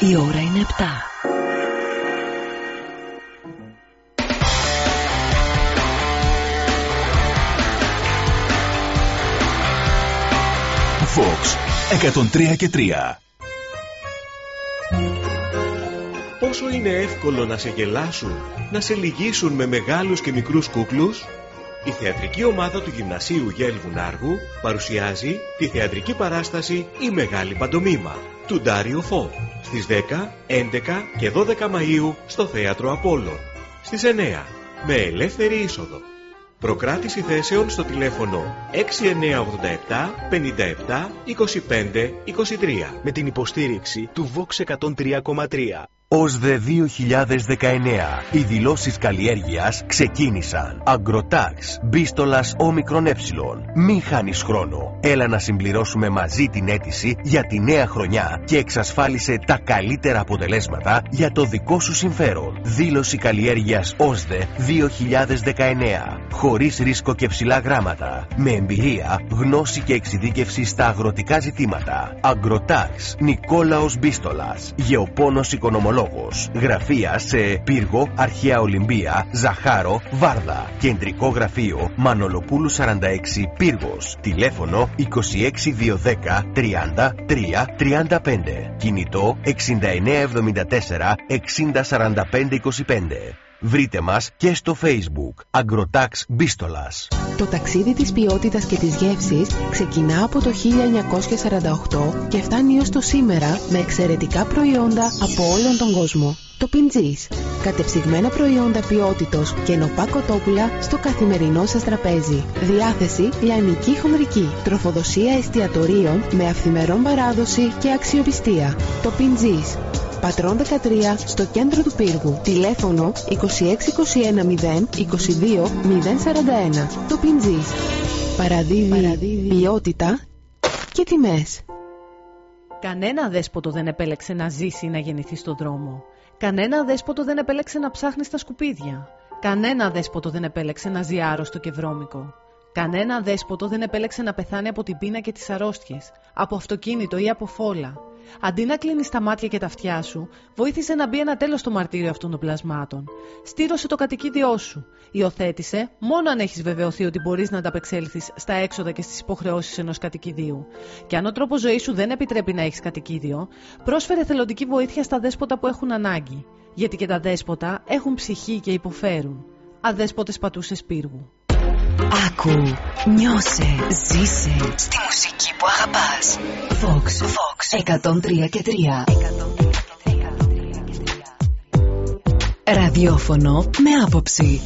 Η ώρα είναι 7. Fox 103 και 3 Πόσο είναι εύκολο να σε γελάσουν, να σε λυγίσουν με μεγάλους και μικρούς κούκλους; Η θεατρική ομάδα του Γυμνασίου Γέλβου Νάργου παρουσιάζει τη θεατρική παράσταση «Η Μεγάλη Παντομήμα» του Ντάριο Φω στις 10, 11 και 12 Μαΐου στο Θέατρο Απόλλων. Στις 9 με ελεύθερη είσοδο. Προκράτηση θέσεων στο τηλέφωνο 6987 57 25 23 με την υποστήριξη του Vox 103,3. ΟΣΔΕ 2019. Οι δηλώσεις καλλιέργειας ξεκίνησαν. Αγκροτάξ, μπίστολας όμικρον ε. Μην χάνεις χρόνο. Έλα να συμπληρώσουμε μαζί την αίτηση για τη νέα χρονιά και εξασφάλισε τα καλύτερα αποτελέσματα για το δικό σου συμφέρον. Δήλωση καλλιέργειας ΟΣΔΕ 2019. Χωρίς ρίσκο και ψηλά γράμματα. Με εμπειρία, γνώση και εξειδίκευση στα αγροτικά ζητήματα. Αγκροτάξ, Νικόλαος Μπίστολας. Γεωπόνος οικονομολόγος Γραφεία σε Πύργο, Αρχαία Ολυμπία, Ζαχάρο, Βάρδα. Κεντρικό γραφείο Μανολοπούλου 46 Πύργος. Τηλέφωνο 26210 30 3 35. Κινητό 6974 6045 25. Βρείτε μας και στο facebook Agrotax Μπίστολας. Το ταξίδι της ποιότητας και της γεύσης ξεκινά από το 1948 και φτάνει ως το σήμερα με εξαιρετικά προϊόντα από όλον τον κόσμο. Το Πιντζής. Κατεψυγμένα προϊόντα ποιότητος και νοπά κοτόπουλα στο καθημερινό σας τραπέζι. Διάθεση λιανική χονδρική. Τροφοδοσία εστιατορίων με αυθημερών παράδοση και αξιοπιστία. Το Πιντζής. Πατρών 13 στο κέντρο του πύργου. Τηλέφωνο 26210 22 041. Το Πιντζής. Παραδίδει, Παραδίδει ποιότητα και τιμές. Κανένα δέσποτο δεν επέλεξε να ζήσει ή να γεννηθεί στον δρόμο. Κανένα δέσποτο δεν επέλεξε να ψάχνει στα σκουπίδια. Κανένα δέσποτο δεν επέλεξε να ζει άρρωστο και βρώμικο. Κανένα δέσποτο δεν επέλεξε να πεθάνει από την πείνα και τις αρρώστιες, από αυτοκίνητο ή από φόλα. Αντί να κλείνεις τα μάτια και τα αυτιά σου, βοήθησε να μπει ένα τέλος στο μαρτύριο αυτών των πλασμάτων. Στήρωσε το κατοικίδιό σου. Υιοθέτησε μόνο αν έχεις βεβαιωθεί ότι μπορείς να ανταπεξέλθεις στα έξοδα και στις υποχρεώσεις ενός κατοικιδίου. Και αν ο τρόπος ζωής σου δεν επιτρέπει να έχεις κατοικίδιο, πρόσφερε θελοντική βοήθεια στα δέσποτα που έχουν ανάγκη. Γιατί και τα δέσποτα έχουν ψυχή και υποφέρουν. Αδέσποτες πατούσες πύργου. Άκου, νιώσε, ζήσε στη μουσική που αγαπάς. Vox, Vox 103 και 3. Ραδιόφωνο με άποψη.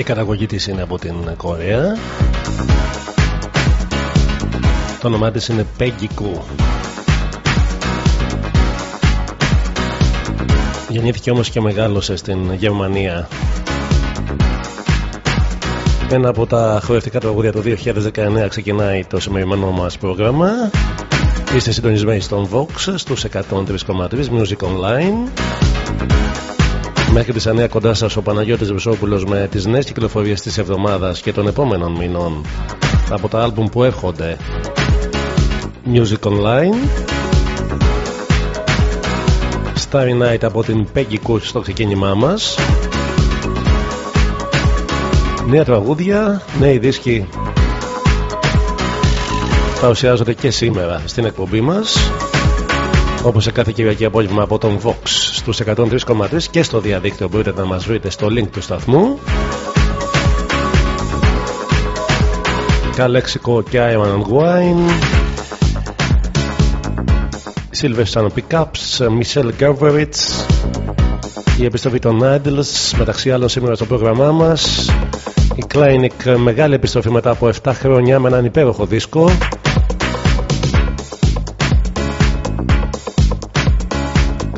Η καταγωγή της είναι από την Κορέα. Το όνομά της είναι Peggy Koo. Γεννήθηκε όμως και μεγάλωσε στην Γερμανία. Ένα από τα χορευτικά τραγούδια του 2019 ξεκινάει το σημερινό μας πρόγραμμα. Είστε συντονισμένοι στον Vox στους 103,3 Music Online Μέχρι τις 9 κοντά σας ο Παναγιώτης Βεσόπουλος με τις νέες κυκλοφορίες της εβδομάδας και των επόμενων μηνών. Από τα άλμπουμ που έρχονται. Music Online. Starry Night από την Peggy Kush στο ξεκίνημά μας. Νέα τραγούδια, νέοι δίσκοι. Παρουσιάζονται και σήμερα στην εκπομπή μας όπως σε κάθε Κυριακή απόγευμα από τον Vox στους 103,3 και στο διαδίκτυο μπορείτε να μας βρείτε στο link του σταθμού. Καλέξικο και Iron and Wine. Silver Sun Pickups Michelle Gerveritz η επιστροφή των Idles μεταξύ άλλων σήμερα στο πρόγραμμά μας. Η Kleinik μεγάλη επιστροφή μετά από 7 χρόνια με έναν υπέροχο δίσκο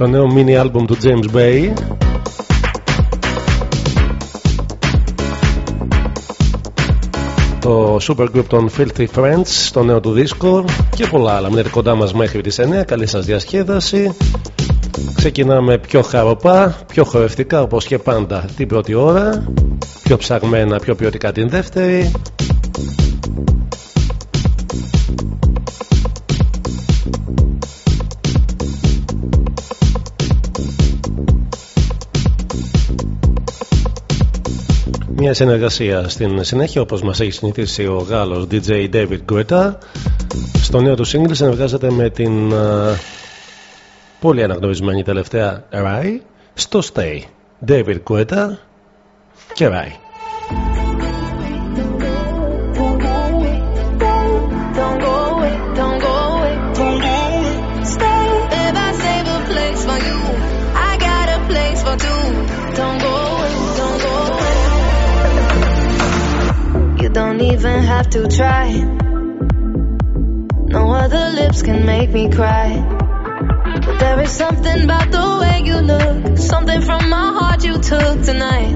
το νέο mini album του James Bay. Το super group των Filthy Friends το νέο του δίσκο. Και πολλά άλλα. Μείνετε κοντά μας μέχρι τις 9 καλή σας διασκέδαση. Ξεκινάμε πιο χαροπά πιο χορευτικά όπως και πάντα την πρώτη ώρα. Πιο ψαγμένα πιο ποιοτικά την δεύτερη Μια συνεργασία. Στην συνέχεια όπως μας έχει συνηθίσει ο Γάλλος DJ David Guetta στο νέο του single συνεργάζεται με την uh, πολύ αναγνωρισμένη τελευταία Rai στο Stay. David Guetta και Rai even have to try. No other lips can make me cry. But there is something about the way you look, something from my heart you took tonight,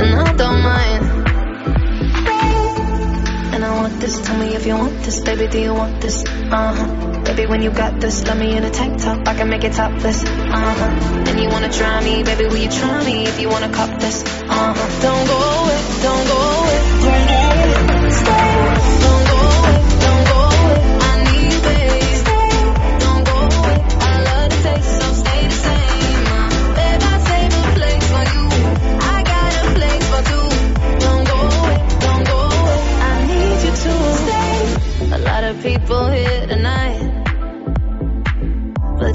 and I don't mind. And I want this, tell me if you want this, baby, do you want this? Uh huh. Baby, when you got this, let me in a tank top. I can make it topless. Uh huh. And you wanna try me, baby? Will you try me if you wanna cop this? Uh huh. Don't go away, don't go away, don't go away. Stay. Don't go away, don't go away. I need. Stay. Don't go away. I love the taste, so stay the same. Uh, babe, I save a place for you. I got a place for two. Don't go away, don't go away. I need you to stay. A lot of people here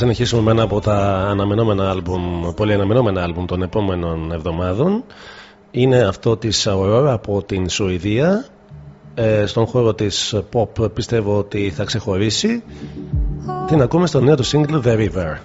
Συνεχίσουμε με ένα από τα αναμενόμενα άλμπουμ, πολύ αναμενόμενα άλμπουμ των επόμενων εβδομάδων. Είναι αυτό της Aurora από την Σουηδία. Ε, στον χώρο της pop πιστεύω ότι θα ξεχωρίσει. Την ακούμε στο νέο του single The River.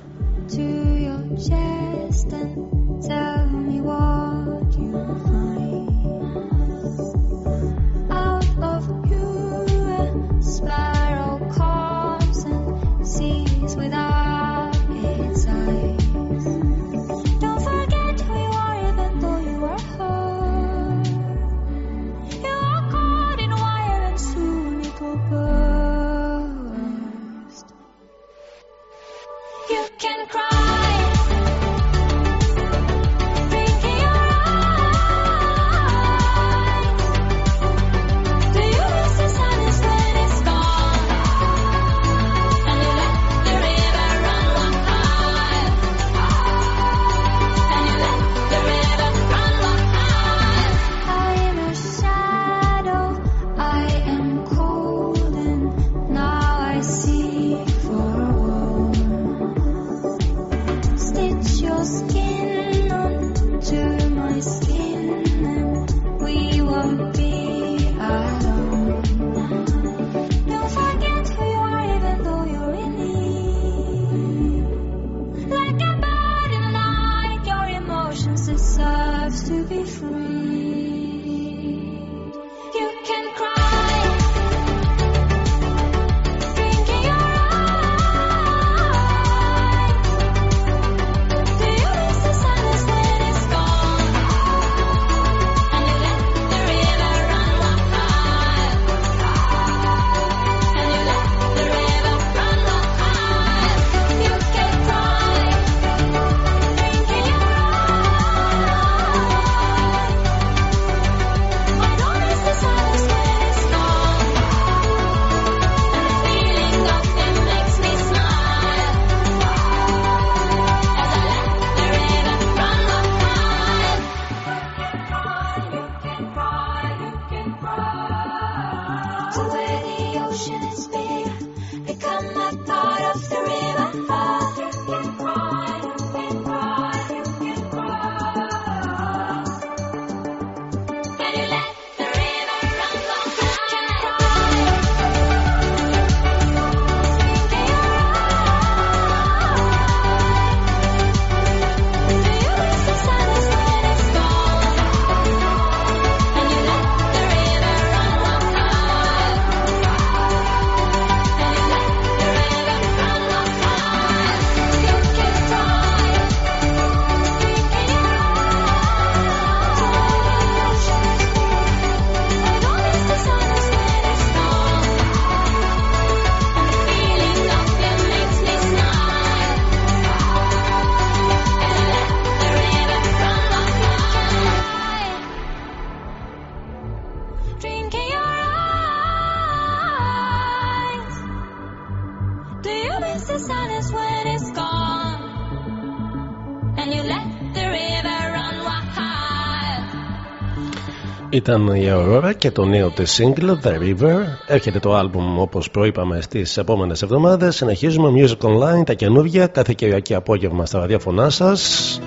Ήταν η Aurora και το νέο της single The River. Έρχεται το άλμπουμ όπως προείπαμε στις επόμενες εβδομάδες. Συνεχίζουμε Music Online, τα καινούργια, κάθε Κυριακή απόγευμα στα ραδιόφωνά σας.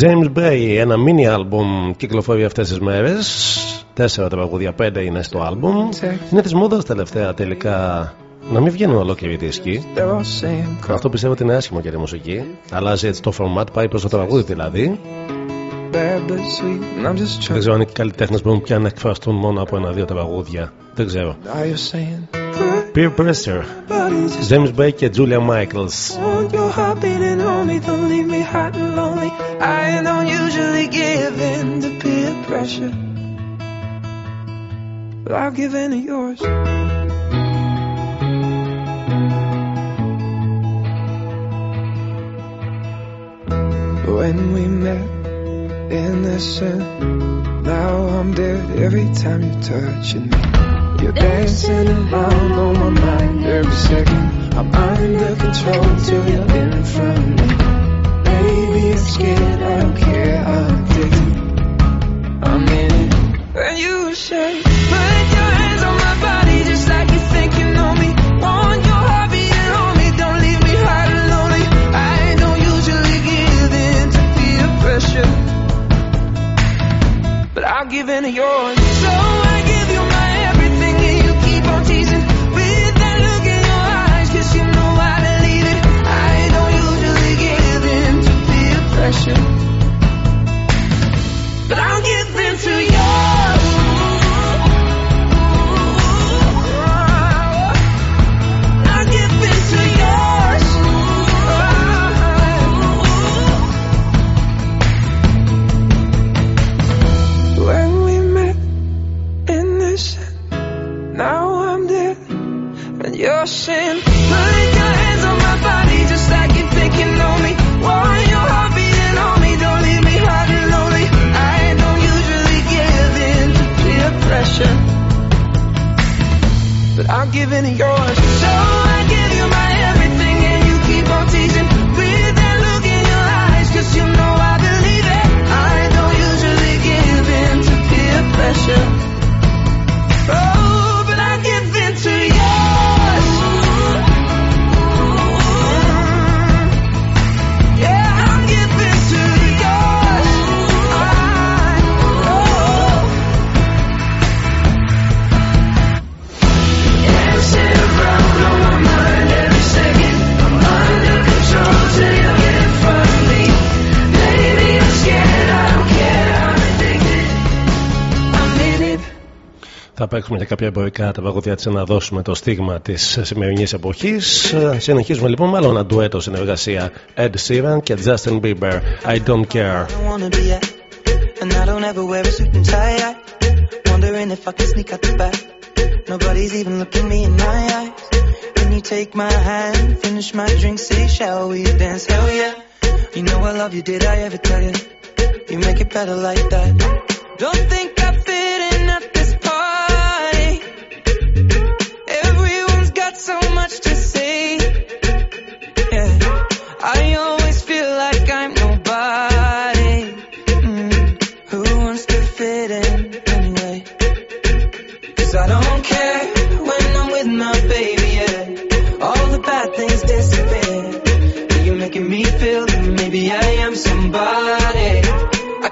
James Bray, ένα mini άλμπουμ κυκλοφορεί αυτές τις μέρες. Τέσσερα τραγούδια, πέντε είναι στο άλμπουμ. Είναι της μόδας τελευταία τελικά να μην βγαίνουν ολόκληροι δίσκοι. Αυτό πιστεύω ότι είναι άσχημο για τη μουσική. Αλλάζει έτσι το format, πάει προς το τραγούδι δηλαδή. Δεν ξέρω αν οι καλλιτέχνε μπορούν πια να εκφραστούν μόνο από ένα-δύο τραγούδια. Δεν ξέρω. Peer Pressure. James Bay και Julia Michaels. Want your heart beating on me, don't leave me hot and lonely. I don't usually give in to peer pressure, but I'll give in to yours. When we met, innocent, now I'm dead every time you're touching me. You're dancing around on my mind every second. I'm under control till you're in front of me. Baby, I'm scared, I don't care, I'm addicted. I'm in it. When you say, put your of yours. giving it yours. Κάποια εμπορικά τραγούδια τη να δώσουμε το στίγμα τη σημερινή εποχή. Συνεχίζουμε λοιπόν με άλλο ένα ντουέτο συνεργασία Ed Sheeran και Justin Bieber. I don't care. don't wanna be at. And I don't ever wear a suit and tie. I wondering if I can sneak out the back. Nobody's even looking me in my eyes. Can you take my hand, finish my drink, say, shall we dance? Hell yeah. You know I love you, did I ever tell you? You make it better like that. Don't think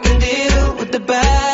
can deal with the bad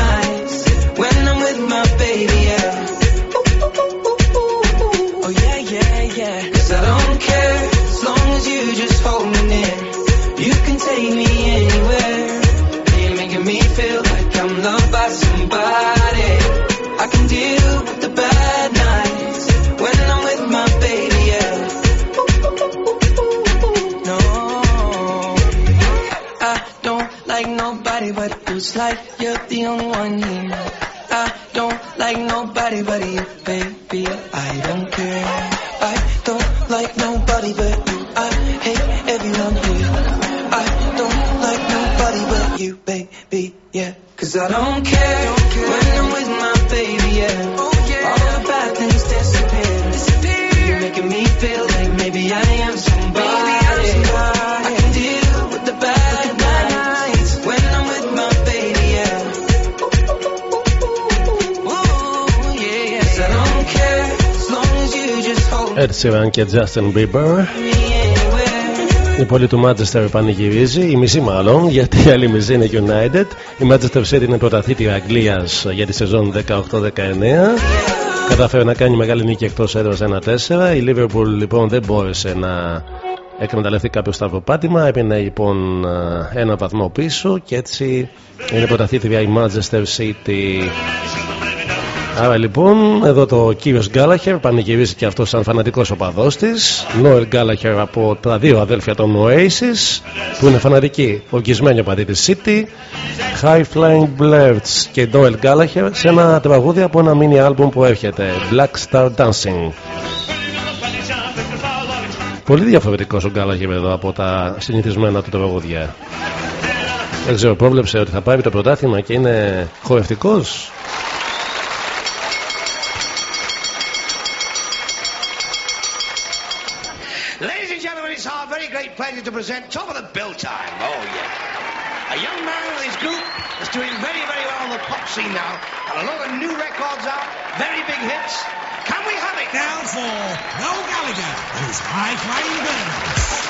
It's like you're the only one here. I don't like nobody but you, baby. I don't care. I don't like nobody but you. I hate everyone here. I don't like nobody but you, baby. Yeah, cause I don't care when I'm with my baby. Yeah, Ed Sheeran και Justin Bieber. me anywhere. Η πόλη του Manchester πανηγυρίζει, η μισή μάλλον, γιατί η άλλη μισή είναι United. Η Manchester City είναι πρωταθλήτρια Αγγλίας για τη σεζόν 18-19. Κατάφερε να κάνει μεγάλη νίκη εκτός έδρας 1-4. Η Liverpool λοιπόν δεν μπόρεσε να εκμεταλλευτεί κάποιο σταυροπάτημα. Έπαιρνε λοιπόν ένα βαθμό πίσω και έτσι είναι πρωταθλήτρια η Manchester City. Άρα λοιπόν εδώ το κύριος Γκάλαχερ πανηγυρίζει και αυτός σαν φανατικός οπαδός της Νόελ Γκάλαχερ από τα δύο αδέλφια των Oasis που είναι φανατικοί οργισμένοι οπαδοί της City. High Flying Birds και Νόελ Γκάλαχερ σε ένα τραγούδι από ένα mini album που έρχεται Black Star Dancing. Πολύ διαφορετικός ο Γκάλαχερ εδώ από τα συνηθισμένα του τραγούδια. Δεν ξέρω, πρόβλεψε ότι θα πάρει το πρωτάθλημα και είναι χορευτικός; pleasure to present Top of the Bill Time. Oh, yeah. A young man with his group is doing very, very well on the pop scene now. And a lot of new records out, very big hits. Can we have it? Now for Noel Gallagher and his High Flying Birds.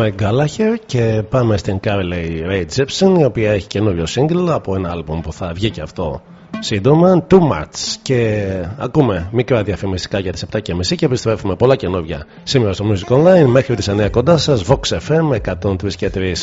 Noe Γκάλαχερ και πάμε στην Carly Rae η οποία έχει καινούριο single από ένα άλμπομ που θα βγει και αυτό σύντομα Too Much. Και ακούμε μικρά διαφημιστικά για τις 7.30 και επιστρέφουμε πολλά καινούργια σήμερα στο Music Online. Μέχρι τις 9 κοντά σας Vox FM 103 και 3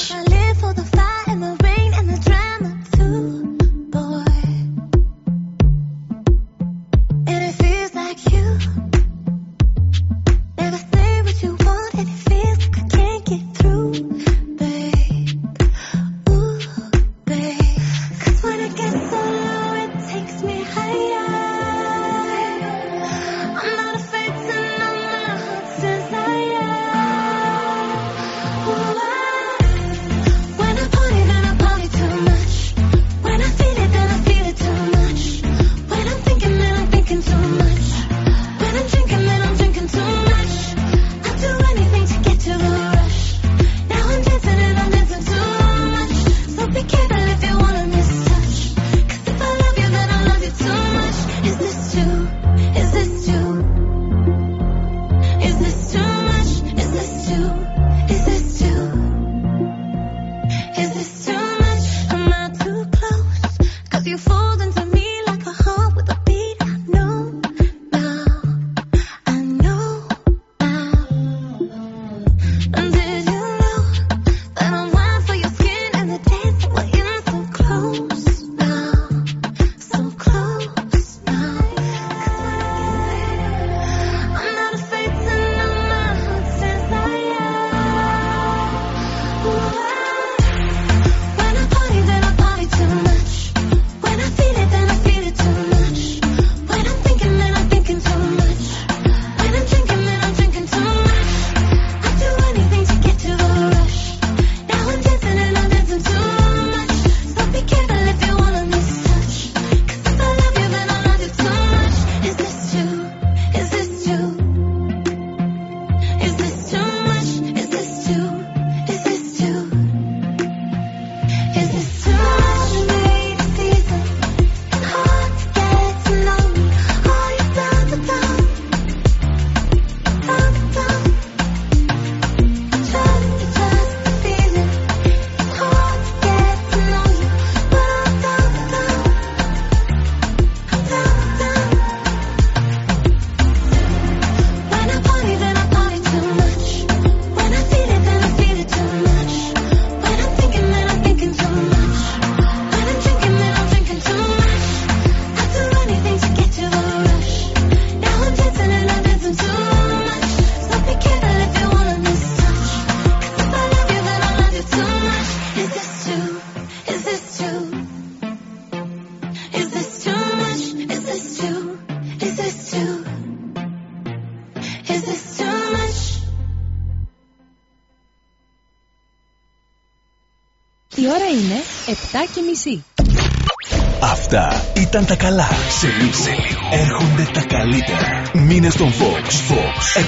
Αυτά ήταν τα καλά. Σε λίγο, λίγο. έρχονται τα καλύτερα. Μήνε στον Fox. Fox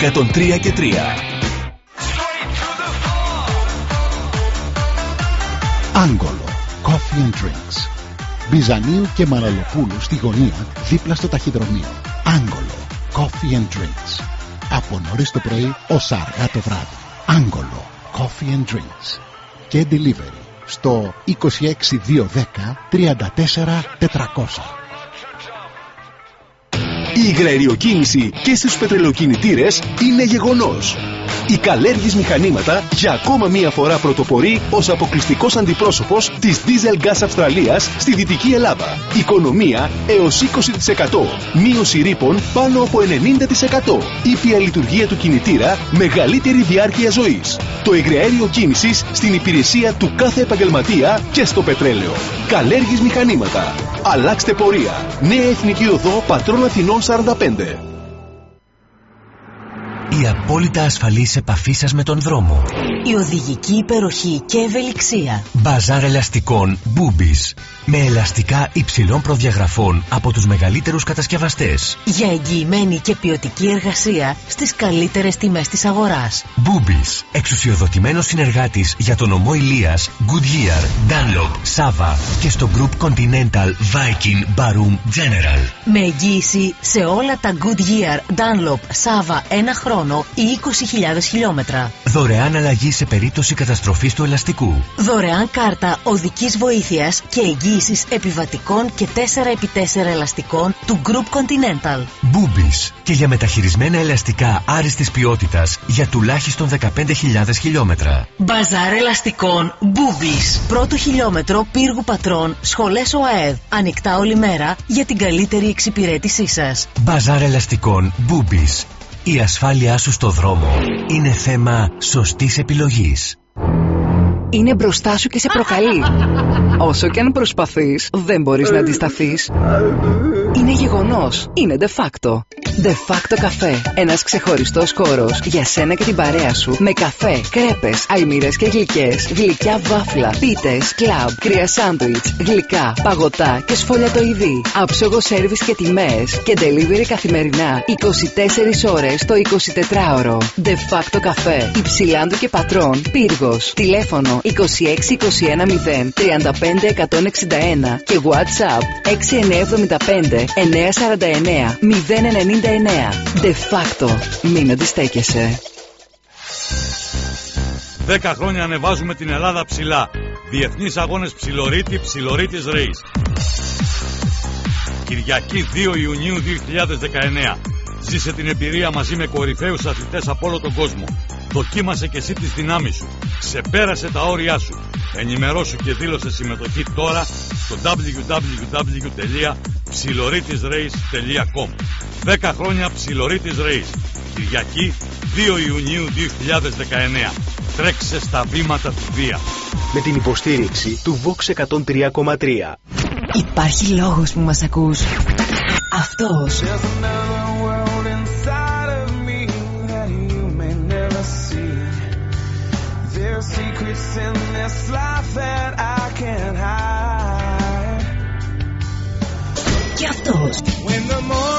103 και 3. Άγγολο Coffee and Drinks. Μπιζανίου και Μαραλοπούλου στη γωνία δίπλα στο ταχυδρομείο. Άγγολο Coffee and Drinks. Από νωρίς το πρωί ως αργά το βράδυ. Άγγολο Coffee and Drinks. Και Delivery στο 26210 34400. Η υγραεριοκίνηση και στους πετρελοκινητήρες είναι γεγονός. Η Καλέργης Μηχανήματα για ακόμα μία φορά πρωτοπορεί ως αποκλειστικός αντιπρόσωπος της Diesel Gas Αυστραλίας στη Δυτική Ελλάδα. Οικονομία έως 20%. Μείωση ρήπων πάνω από 90%. Ήπια λειτουργία του κινητήρα μεγαλύτερη διάρκεια ζωής. Το εγρεαέριο κίνησης στην υπηρεσία του κάθε επαγγελματία και στο πετρέλαιο. Καλέργης Μηχανήματα. Αλλάξτε πορεία. Νέα Εθνική Οδό Πατρών Αθηνών 45 η απόλυτα ασφαλής επαφής σας με τον δρόμο. Η οδηγική υπεροχή και ευελιξία. Μπαζάρ ελαστικών Boobies. Με ελαστικά υψηλών προδιαγραφών από τους μεγαλύτερους κατασκευαστές. Για εγγυημένη και ποιοτική εργασία στις καλύτερες τιμές της αγοράς. Boobies. Εξουσιοδοτημένος συνεργάτης για τον ομό Ηλίας, Goodyear, Dunlop, Sava και στο Group Continental, Viking, Barum, General. Με εγγύηση σε όλα τα Goodyear, Dunlop, Sava ένα χρόνο ή 20.000 χιλιόμετρα. Δωρεάν αλλαγή σε περίπτωση καταστροφής του ελαστικού. Δωρεάν κάρτα οδικής βοήθειας και εγγύησης επιβατικών και 4x4 ελαστικών του Group Continental. Boobies. Και για μεταχειρισμένα ελαστικά άριστης ποιότητας για τουλάχιστον 15.000 χιλιόμετρα. Μπαζάρ ελαστικών Boobies. Πρώτο χιλιόμετρο πύργου πατρών, σχολές ΟΑΕΔ. Ανοιχτά όλη μέρα για την καλύτερη εξυπηρέτησή σας. Μπαζάρ ελαστικών Boobies. Η ασφάλειά σου στο δρόμο είναι θέμα σωστής επιλογής. Είναι μπροστά σου και σε προκαλεί. Όσο και αν προσπαθείς, δεν μπορείς να αντισταθείς. Είναι γεγονός. Είναι de facto. De facto καφέ. Ένας ξεχωριστός χώρος για σένα και την παρέα σου με καφέ, κρέπες, αλμύρες και γλυκές, γλυκιά βάφλα, πίτες, κλαμπ, κρύα σάντουιτς, γλυκά, παγωτά και σφολιατοειδή. Άψογο σέρβις και τιμές και delivery καθημερινά 24 ώρες το 24ωρο. De facto καφέ. Υψηλάντου και πατρών. Πύργος. Τηλέφωνο 26210 35161 και WhatsApp 6975 949 099. De facto. Μην αντιστέκεσαι. 10 χρόνια ανεβάζουμε την Ελλάδα ψηλά. Διεθνείς αγώνες ψιλορίτη, ψιλορίτης Race. Κυριακή 2 Ιουνίου 2019. Ζήσε την εμπειρία μαζί με κορυφαίους αθλητές από όλο τον κόσμο. Δοκίμασε και εσύ τις δυνάμεις σου. Ξεπέρασε τα όρια σου. Ενημερώσου και δήλωσε συμμετοχή τώρα στο www.ψιλορίτισrace.com 10 χρόνια Ψιλορίτης Race. Κυριακή 2 Ιουνίου 2019. Τρέξε στα βήματα του Βία. Με την υποστήριξη του Vox 103,3. Υπάρχει λόγος που μας ακούς. Αυτός. that I can hide. When the morning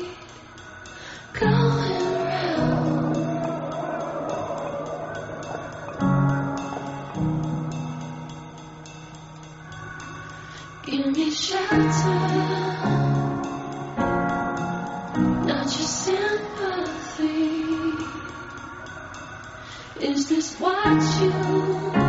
Is this what you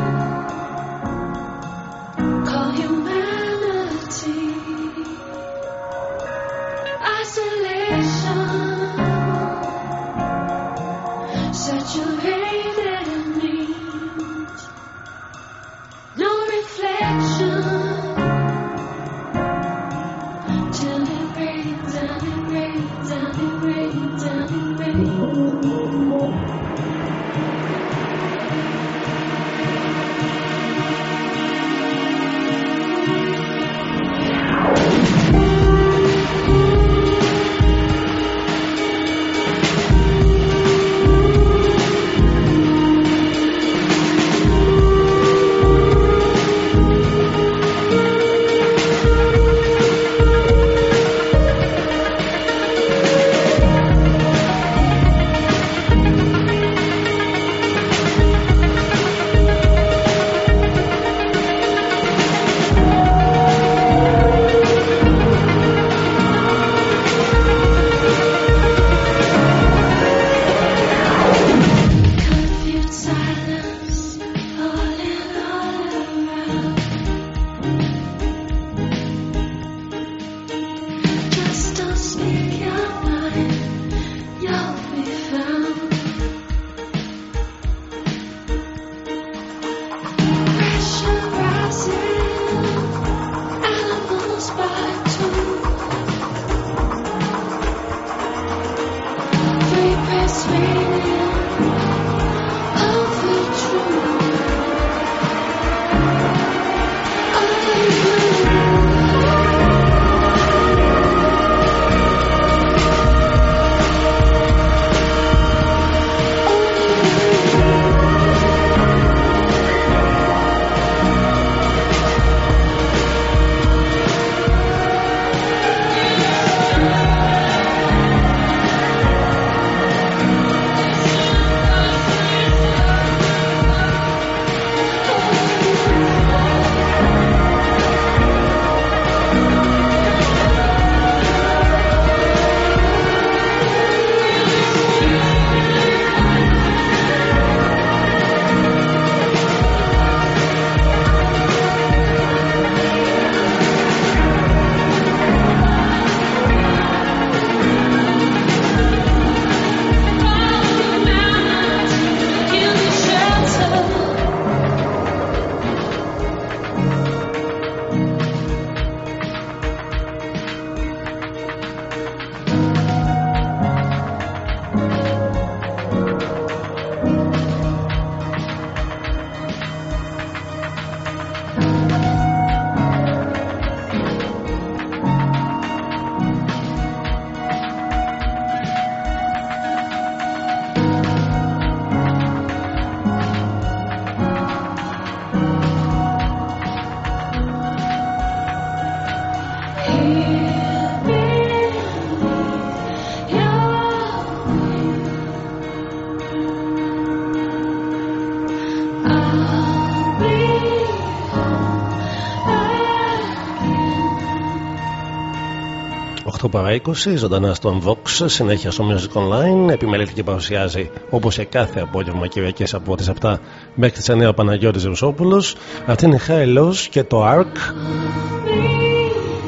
παρά 20, ζωντανά στον Vox, συνέχεια στο Music Online. Επιμελείται και παρουσιάζει όπως και κάθε απόγευμα Κυριακές από τις 7 μέχρι τις 9 ο Παναγιώτης Ρουσόπουλος. Αυτή είναι η Hellos και το Ark.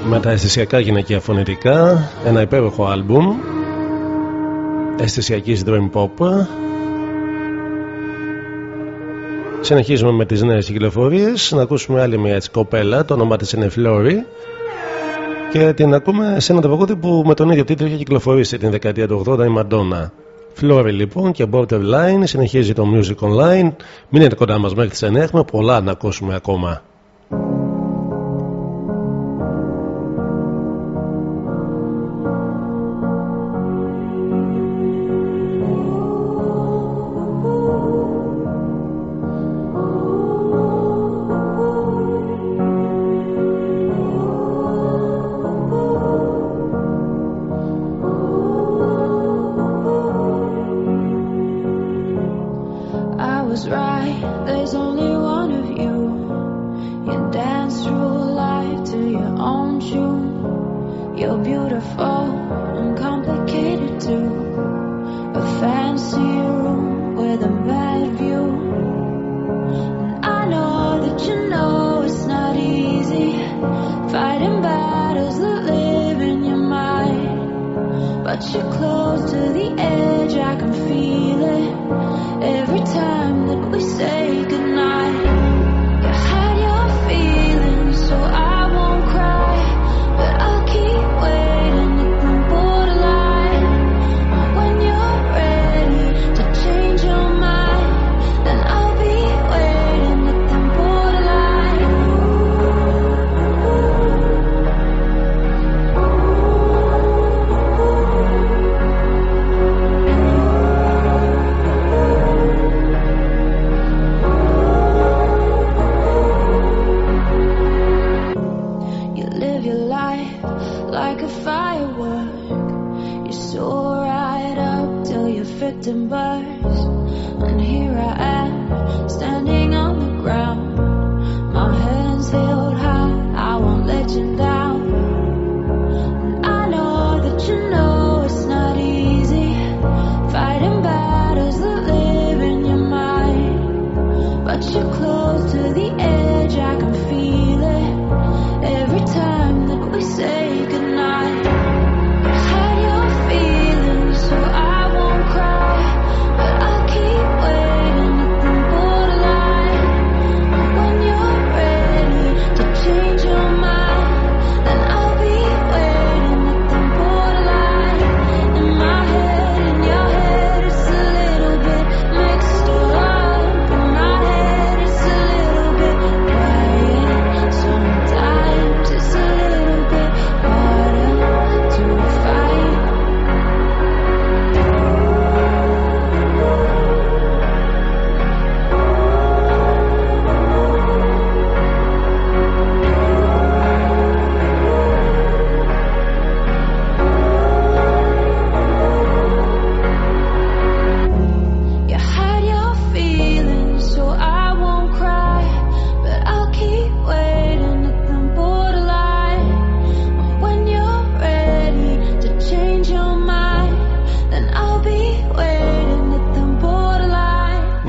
Με τα αισθησιακά γυναικεία φωνητικά. Ένα υπέροχο άλμπουμ. Αισθησιακής Dream Pop. Συνεχίζουμε με τις νέες κυκλοφορίες Να ακούσουμε άλλη μια έτσι κοπέλα Το όνομα της είναι Flori και την ακούμε σε ένα τραγούδι που με τον ίδιο τίτλο είχε κυκλοφορήσει την δεκαετία του 80 η Μαντόνα. Φλόρι λοιπόν και Borderline συνεχίζει το Music Online. Μείνετε κοντά μας μέχρι τις 9. Έχουμε πολλά να ακούσουμε ακόμα.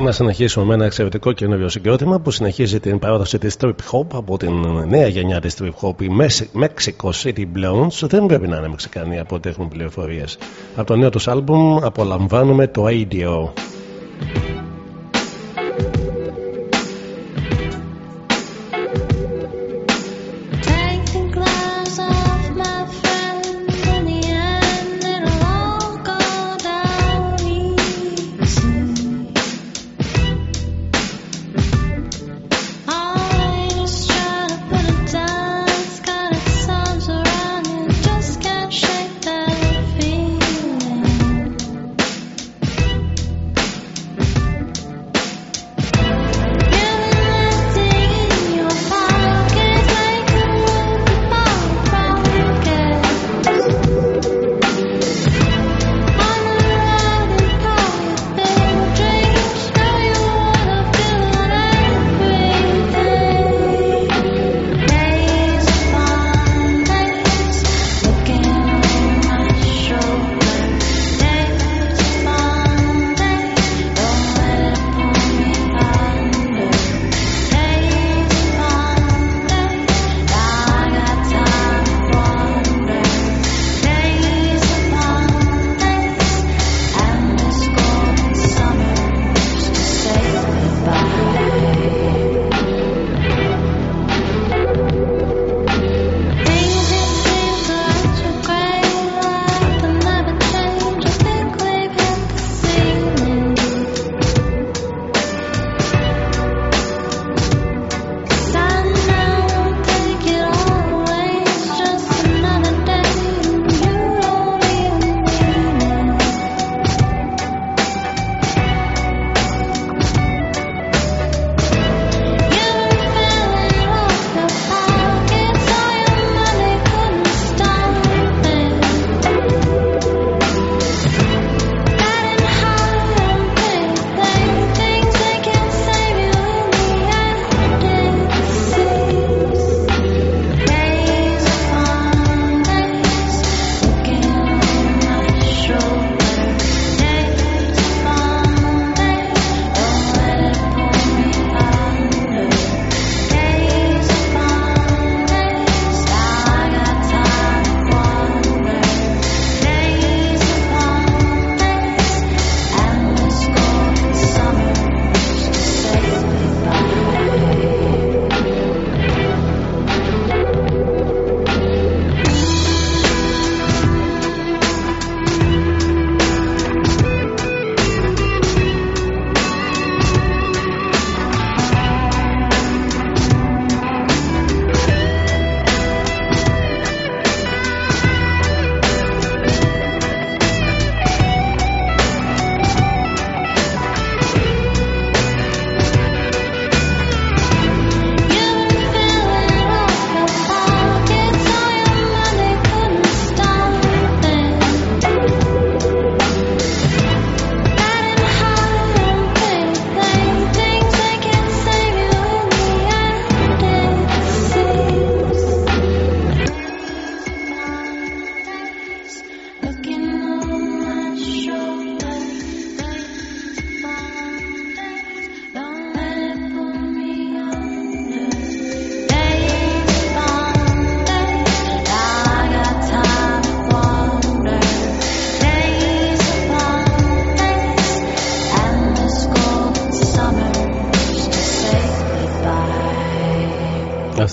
Να συνεχίσουμε με ένα εξαιρετικό καινούριο συγκρότημα που συνεχίζει την παράδοση της Trip Hop από την νέα γενιά της Trip Hop, η Mexico City Blondes. Δεν πρέπει να είναι Μεξικανοί από ό,τι έχουν πληροφορίες. Από το νέο τους άλμπουμ απολαμβάνουμε το Radio.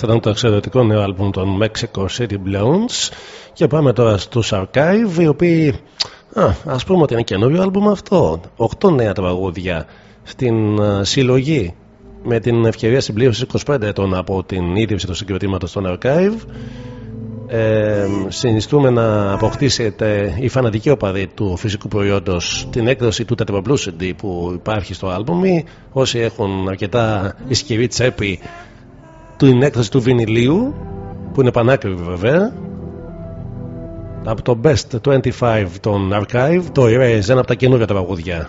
Αυτό ήταν το εξαιρετικό νέο άλμπουμ των Mexico City Blondes. Και πάμε τώρα στους Archive οι οποίοι α, ας πούμε ότι είναι καινούριο άλμπουμ αυτό. 8 νέα τραγούδια στην α, συλλογή. Με την ευκαιρία συμπλήρωσης 25 ετών από την ίδρυψη του συγκροτήματος των Archive. Ε, συνιστούμε να αποκτήσετε η φανατική οπαδή του φυσικού προϊόντος την έκδοση του Tetra Blue CD που υπάρχει στο άλμπουμ ή όσοι έχουν αρκετά ισχυρή τσέπη την έκδοση του βινιλίου που είναι πανάκριβη βέβαια. Από το Best 25 των Archive το Erase ένα από τα καινούργια τραγούδια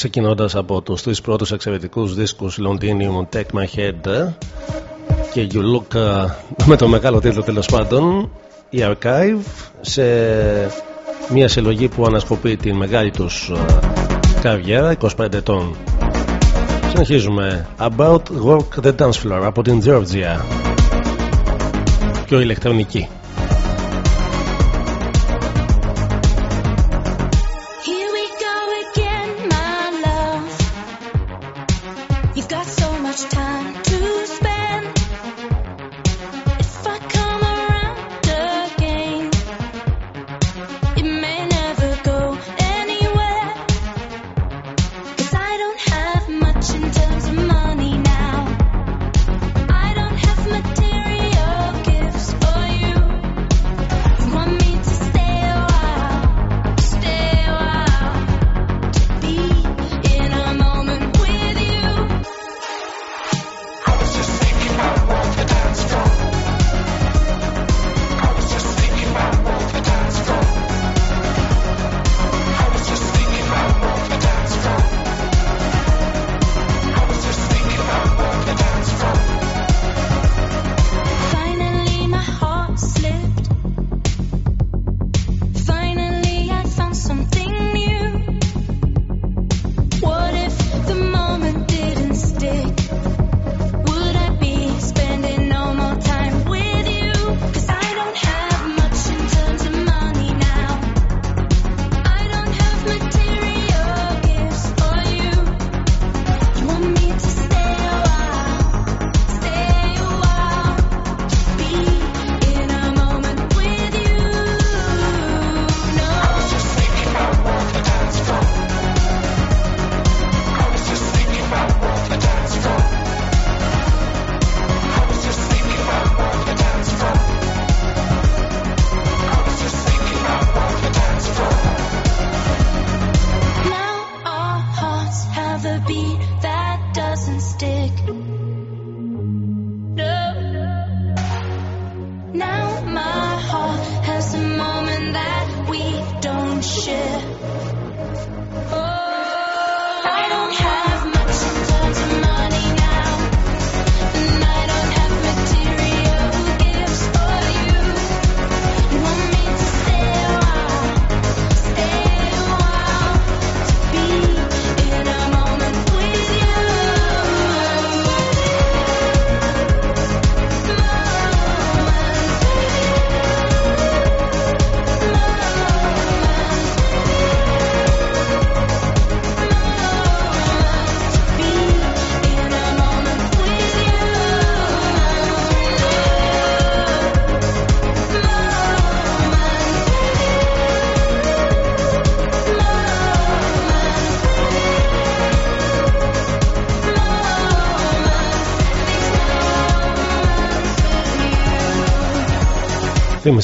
ξεκινώντας από τους τρεις πρώτους εξαιρετικούς δίσκους Londinium, Take My Head και You Look ε, με το μεγάλο τίτλο τέλος πάντων η Archive σε μια συλλογή που ανασκοπεί την μεγάλη τους ε, καριέρα 25 ετών. Συνεχίζουμε About Work the Dance Floor από την Georgia πιο ηλεκτρονική.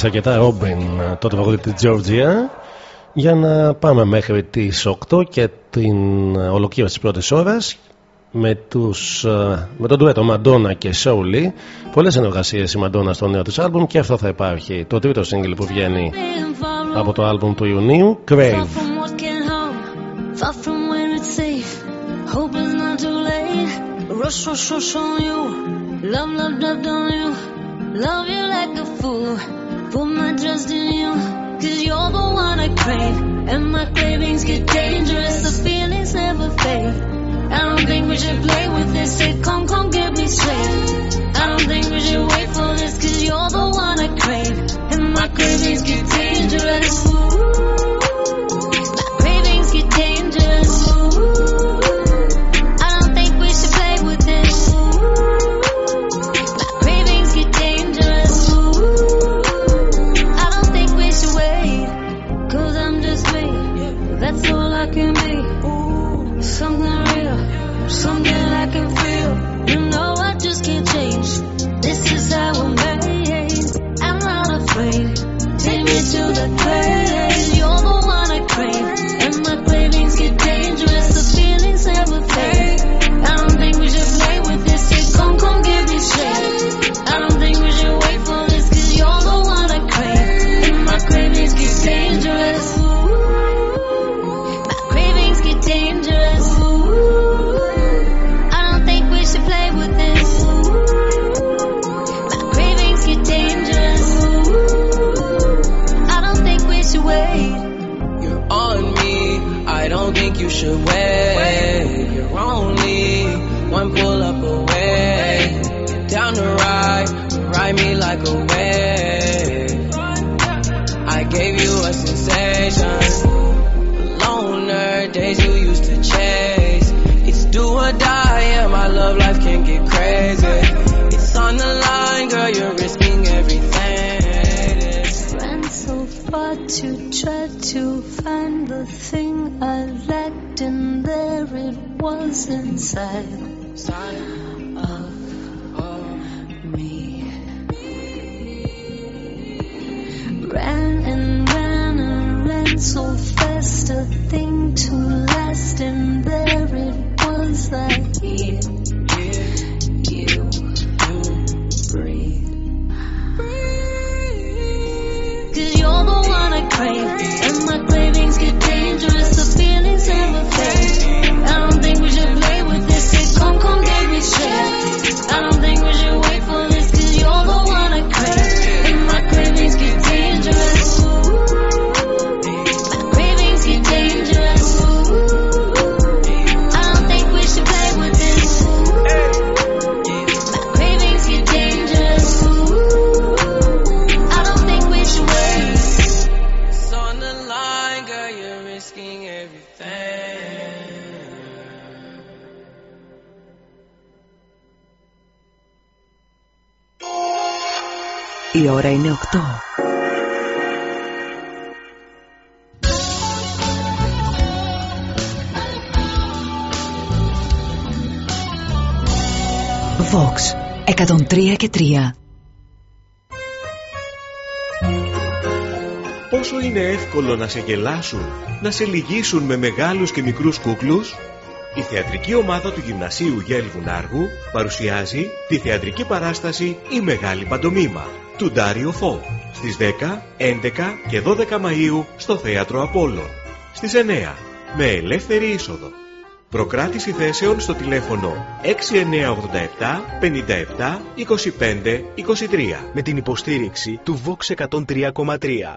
Αρκετά Ρόμπιν το τραγούδι της Georgia για να πάμε μέχρι τις 8 και την ολοκλήρωση της πρώτης ώρας με, τους, ε, με τον duetto Madonna και Souli πολλές συνεργασίες η Madonna στο νέο της άλμπουμ και αυτό θα υπάρχει το τρίτο single που βγαίνει από το άλμπουμ του Ιουνίου Crave from walking home, far from when it's safe. Hope it's not too late. Rush, rush, rush on you. Love, love, love on you. Love you like a fool. Put my trust in you. Cause you're the one I crave. And my cravings get dangerous. The feelings never fade. I don't think we should play with this. Say, come, come, get me straight. I don't think we should wait for this. Cause you're the one I crave. And my cravings get dangerous. My far to try to find the thing I lacked, and there it was inside of me. Ran and ran and ran so fast, a thing to last, and there it was. I hear you crave. And my cravings get dangerous. The feelings never fade. I ώρα είναι 8. Vox 103 και 3 Πόσο είναι εύκολο να σε γελάσουν, να σε λυγίσουν με μεγάλους και μικρούς κούκλους; Η θεατρική ομάδα του Γυμνασίου Γέλβου Νάργου παρουσιάζει τη θεατρική παράσταση «Η Μεγάλη Παντομήμα» του Ντάριο Φω στις 10, 11 και 12 Μαΐου στο Θέατρο Απόλλων. στις 9 με ελεύθερη είσοδο. Προκράτηση θέσεων στο τηλέφωνο 6987 57 25 23. Με την υποστήριξη του Vox 103,3.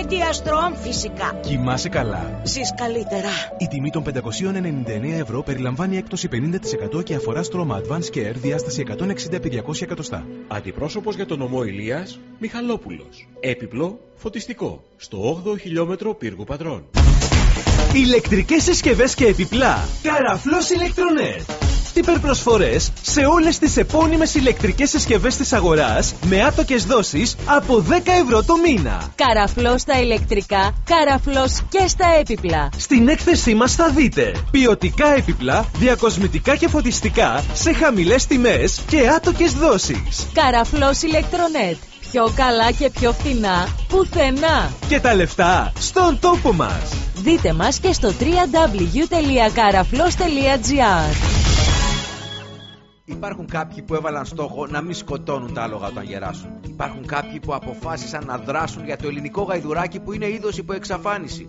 Media Strom φυσικά. Κοιμάσαι καλά. Ζεις καλύτερα. Η τιμή των 599 ευρώ περιλαμβάνει έκπτωση 50% και αφορά στρώμα Advanced Care διάσταση 160-200 εκατοστά. Αντιπρόσωπος για τον ομό Ηλίας, Μιχαλόπουλος. Έπιπλο, φωτιστικό, στο 8ο χιλιόμετρο πύργου πατρών. Ηλεκτρικές συσκευές και επιπλά. Καραφλός ηλεκτρονέτ. Υπερπροσφορές σε όλες τις επώνυμες ηλεκτρικές συσκευές της αγοράς με άτοκες δόσεις από 10 ευρώ το μήνα. Καραφλός στα ηλεκτρικά, καραφλός και στα έπιπλα. Στην έκθεσή μας θα δείτε ποιοτικά έπιπλα, διακοσμητικά και φωτιστικά σε χαμηλές τιμές και άτοκες δόσεις. Καραφλός ηλεκτρονέτ. Πιο καλά και πιο φθηνά πουθενά. Και τα λεφτά στον τόπο μας. Δείτε μας και στο www.karaflos.gr Υπάρχουν κάποιοι που έβαλαν στόχο να μην σκοτώνουν τα άλογα όταν γεράσουν. Υπάρχουν κάποιοι που αποφάσισαν να δράσουν για το ελληνικό γαϊδουράκι που είναι είδος υπό εξαφάνιση.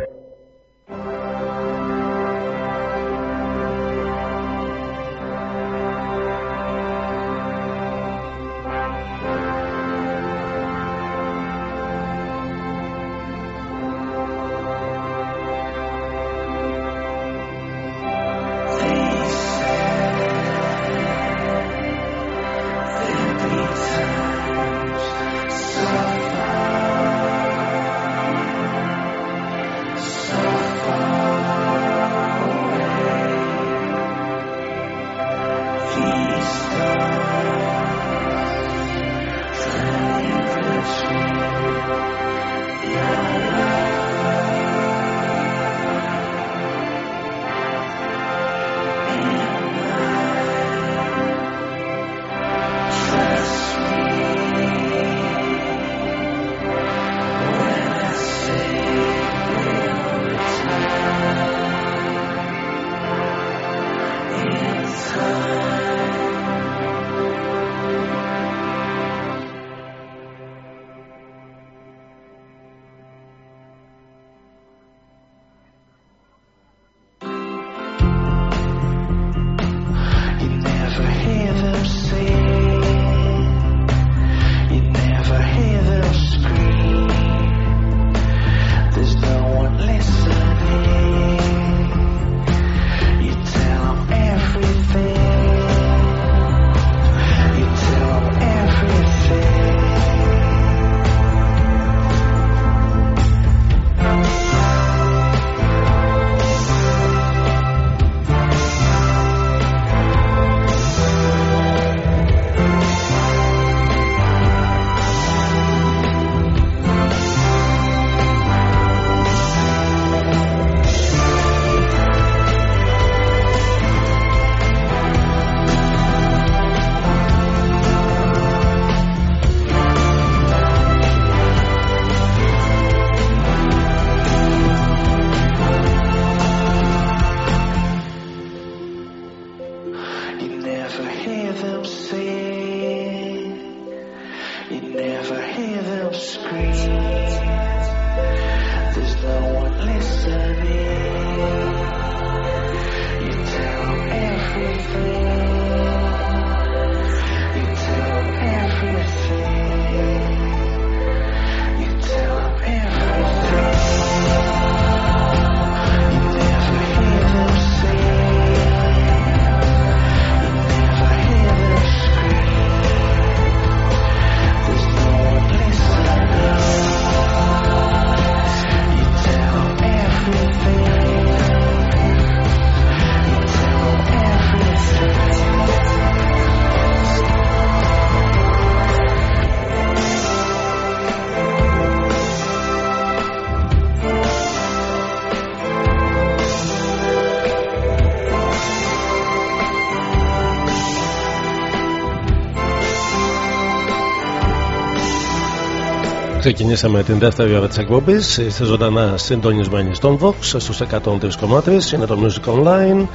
Ξεκινήσαμε την δεύτερη ώρα της εκπομπής. Είστε ζωντανά συντονισμένοι στον Vox στους 103,3. Είναι το Music Online.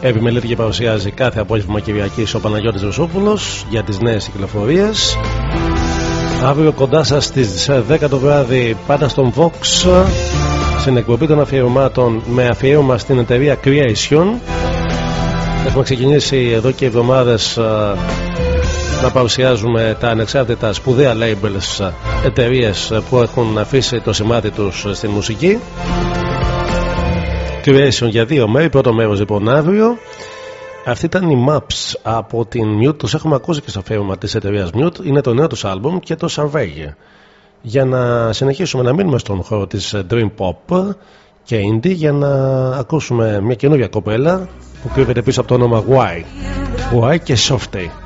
Επιμελείται και παρουσιάζει κάθε απόγευμα Κυριακής ο Παναγιώτης Ρωσόπουλο για τις νέες κυκλοφορίες. Αύριο κοντά σας στις 10 το βράδυ πάντα στον Vox στην εκπομπή των αφιερωμάτων με αφιέρωμα στην εταιρεία Creation. Έχουμε ξεκινήσει εδώ και εβδομάδες να παρουσιάζουμε τα ανεξάρτητα σπουδαία labels εταιρείες που έχουν αφήσει το σημάδι τους στη μουσική. Creation για δύο μέρη πρώτο μέρος λοιπόν αύριο. Αυτή ήταν η Maps από την Mute τους έχουμε ακούσει και στο αφαίρεμα της εταιρείας Mute. Είναι το νέο τους άλμπουμ και το Survey. Για να συνεχίσουμε να μείνουμε στον χώρο της Dream Pop και Indie για να ακούσουμε μια καινούργια κοπέλα που κρύβεται πίσω από το όνομα Y. Y και Softy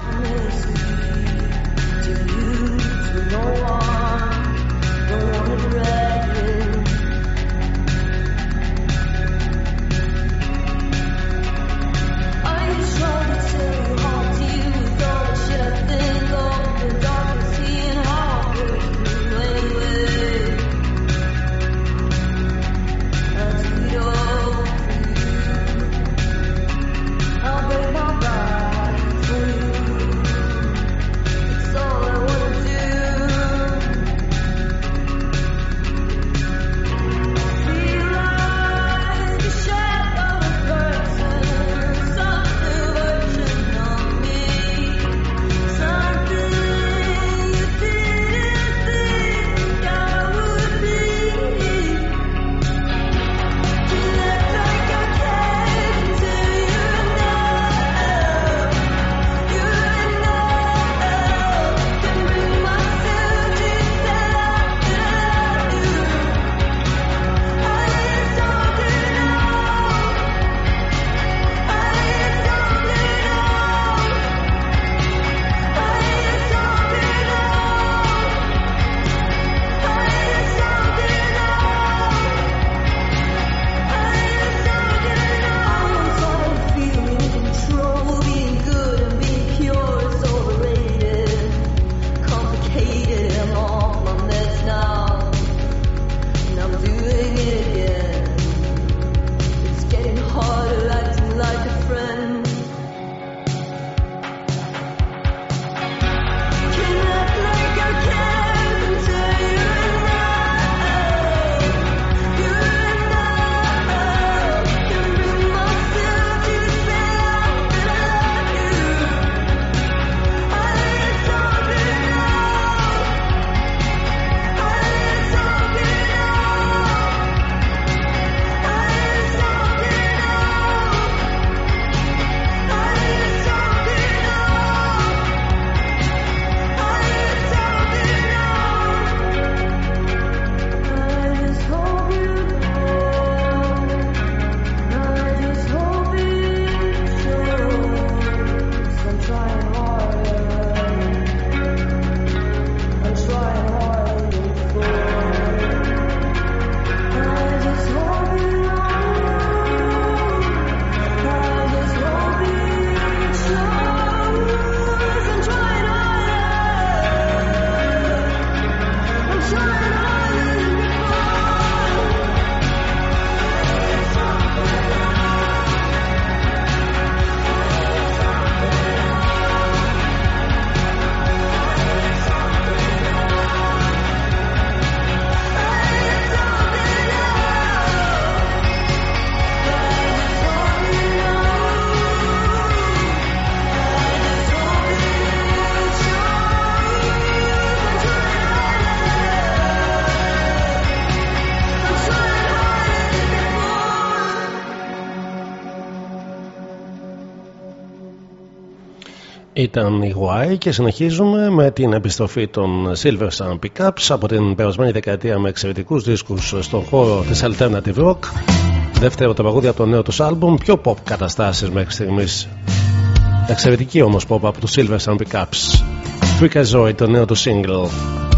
Ήταν η Y και συνεχίζουμε με την επιστροφή των Silver Sun Pickups από την περασμένη δεκαετία με εξαιρετικούς δίσκους στον χώρο της Alternative Rock. Δεύτερο το παγούδι από το νέο τους άλμπουμ, πιο pop καταστάσεις μέχρι στιγμής. Εξαιρετική όμως pop από τους Silver Sun Pickups. Freakazoid το νέο τους single.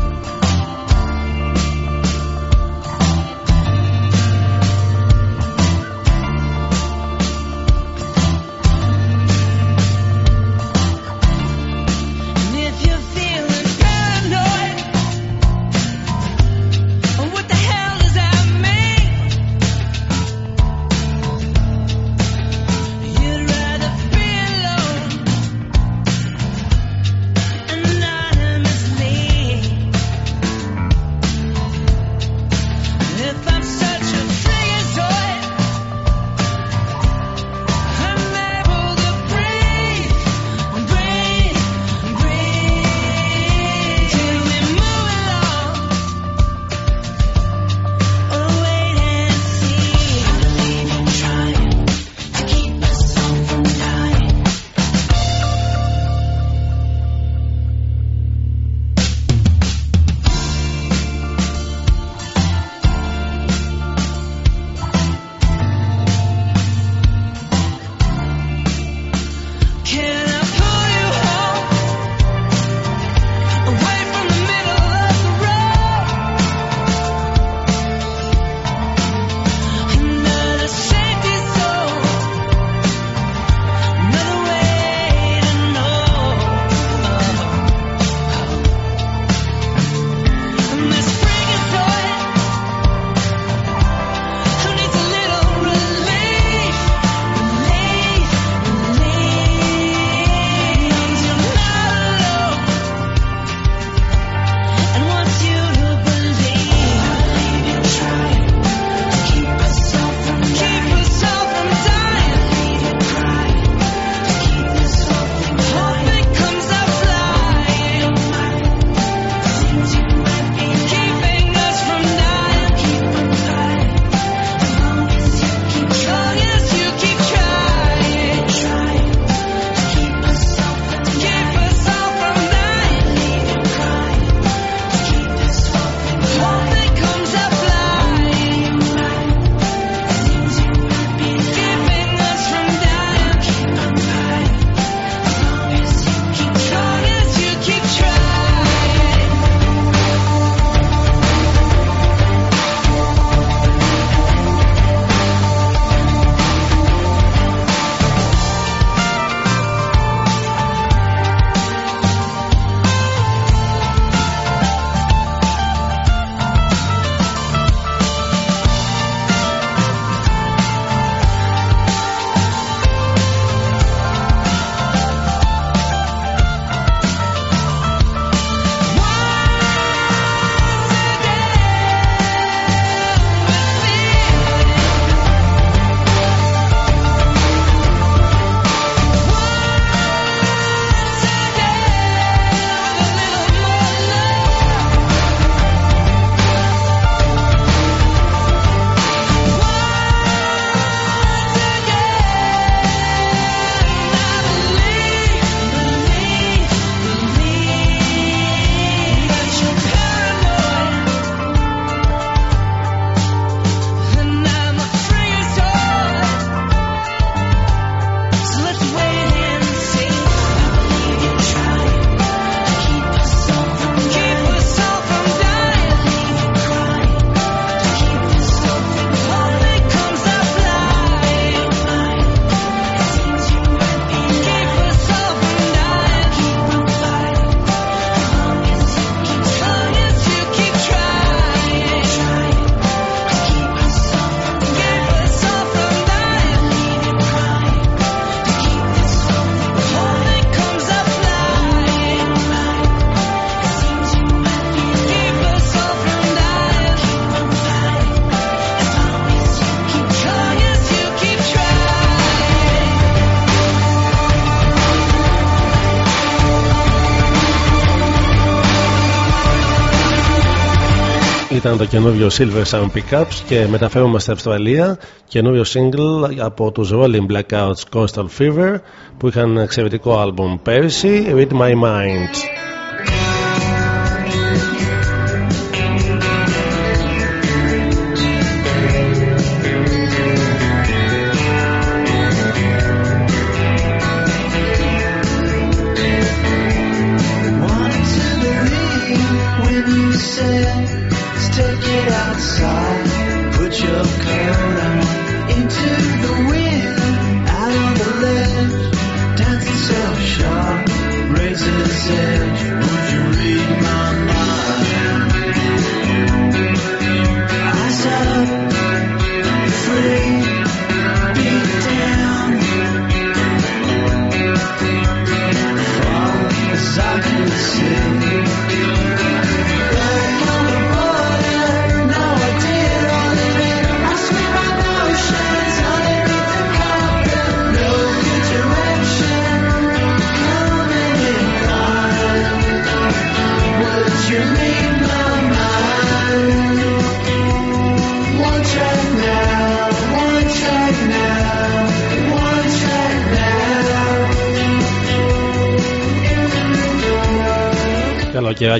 Ήταν το καινούριο Silver Sound Pickups και μεταφέρουμε στην Αυστραλία. Καινούριο single από τους Rolling Blackouts Coastal Fever που είχαν εξαιρετικό άλμπομ πέρυσι Read My Mind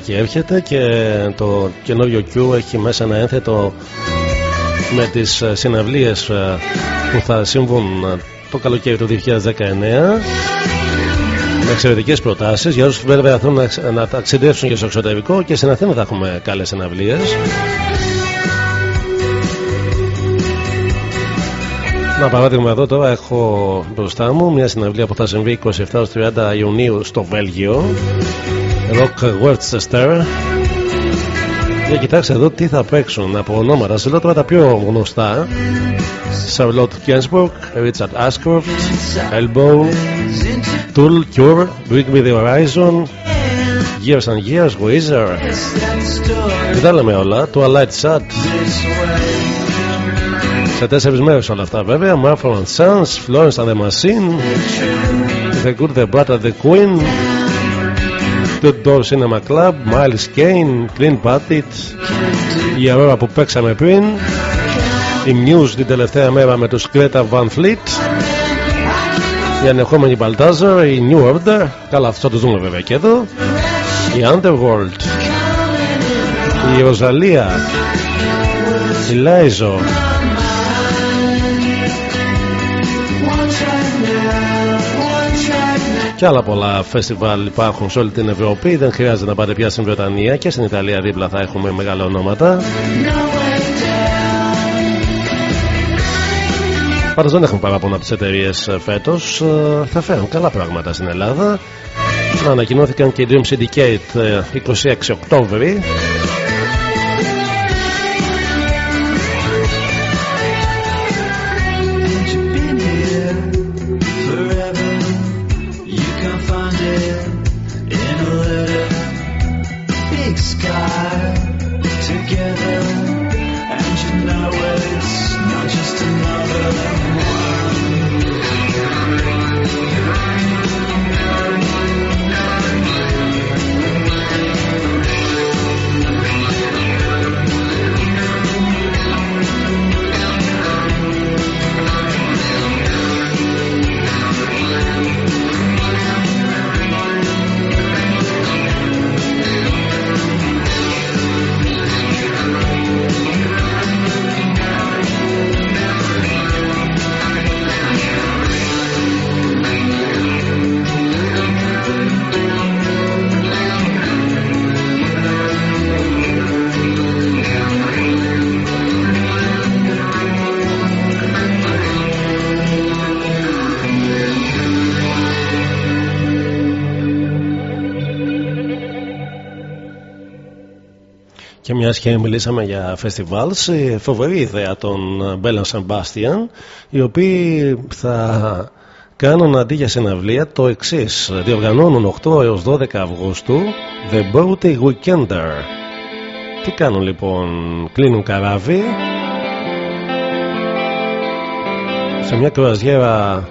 Καλοκαιράκι έρχεται και το καινούριο Q έχει μέσα ένα ένθετο με τις ε, συναυλίες ε, που θα συμβούν ε, το καλοκαίρι του 2019 με εξαιρετικές προτάσεις. Για όσους βέβαια θέλουν να, να ταξιδέψουν και στο εξωτερικό και στην Αθήνα θα έχουμε καλές συναυλίες. Να παράδειγμα εδώ τώρα έχω μπροστά μου μια συναυλία που θα συμβεί 27-30 Ιουνίου στο Βέλγιο Rock Worcester και κοιτάξτε εδώ τι θα παίξουν από ονόματα σε λέω τώρα τα πιο γνωστά Charlotte Gainsbourg, Richard Ashcroft, Elbow, Tool, Cure, Bring Me The Horizon, Years and Years, Weezer και τα λέμε όλα, Twilight Sad σε τέσσερις μέρες όλα αυτά βέβαια Marvel and Sons, Florence and the Machine The Good, The Bad and The Queen Good Door Cinema Club, Miles Kane, Green Patit, η Aurora που παίξαμε πριν, η News την τελευταία μέρα με τους Greta Van Fleet, η ανεχόμενη Baltazar, η New Order, καλά αυτό το δούμε βέβαια και εδώ, η Underworld, η Ροζαλία, η Λάιζο, και άλλα πολλά φεστιβάλ υπάρχουν σε όλη την Ευρώπη. Δεν χρειάζεται να πάτε πια στην Βρετανία και στην Ιταλία δίπλα θα έχουμε μεγάλα ονόματα. Πάντως δεν έχουμε παράπονα από τις εταιρείες φέτος. Θα φέρουν καλά πράγματα στην Ελλάδα. Να ανακοινώθηκαν και οι Dream Syndicate ε, 26 Οκτώβρη. Μιας και μιλήσαμε για festivals, η φοβερή ιδέα των Bell Sebastian, οι οποίοι θα κάνουν αντί για συναυλία το εξής. Διοργανώνουν 8 έως 12 Αυγούστου The Boaty Weekender. Τι κάνουν λοιπόν, κλείνουν καράβι σε μια κρουαζιέρα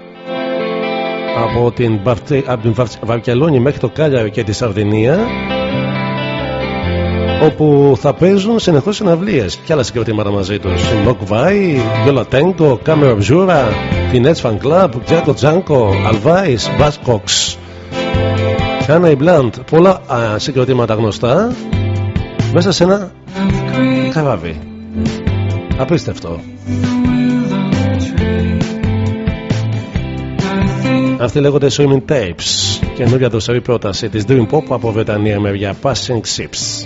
από την, Βαρτε- από την Βαρ- Βαρκελόνη μέχρι το Κάλιαρο και τη Σαρδινία όπου θα παίζουν συνεχώς συναυλίες. Και άλλα συγκροτήματα μαζί τους. Η Mokvai, Yola Tango, Camera Obsura, την Edge Fan Club, Jaco Janko, Alvais, Buzzcocks Hannah Blunt, πολλά α, συγκροτήματα γνωστά. Μέσα σε ένα καράβι. Απίστευτο Αυτοί λέγονται Swimming Tapes. Καινούργια δοσερή πρόταση της Dream Pop από Βρετανία μεριά Passing Ships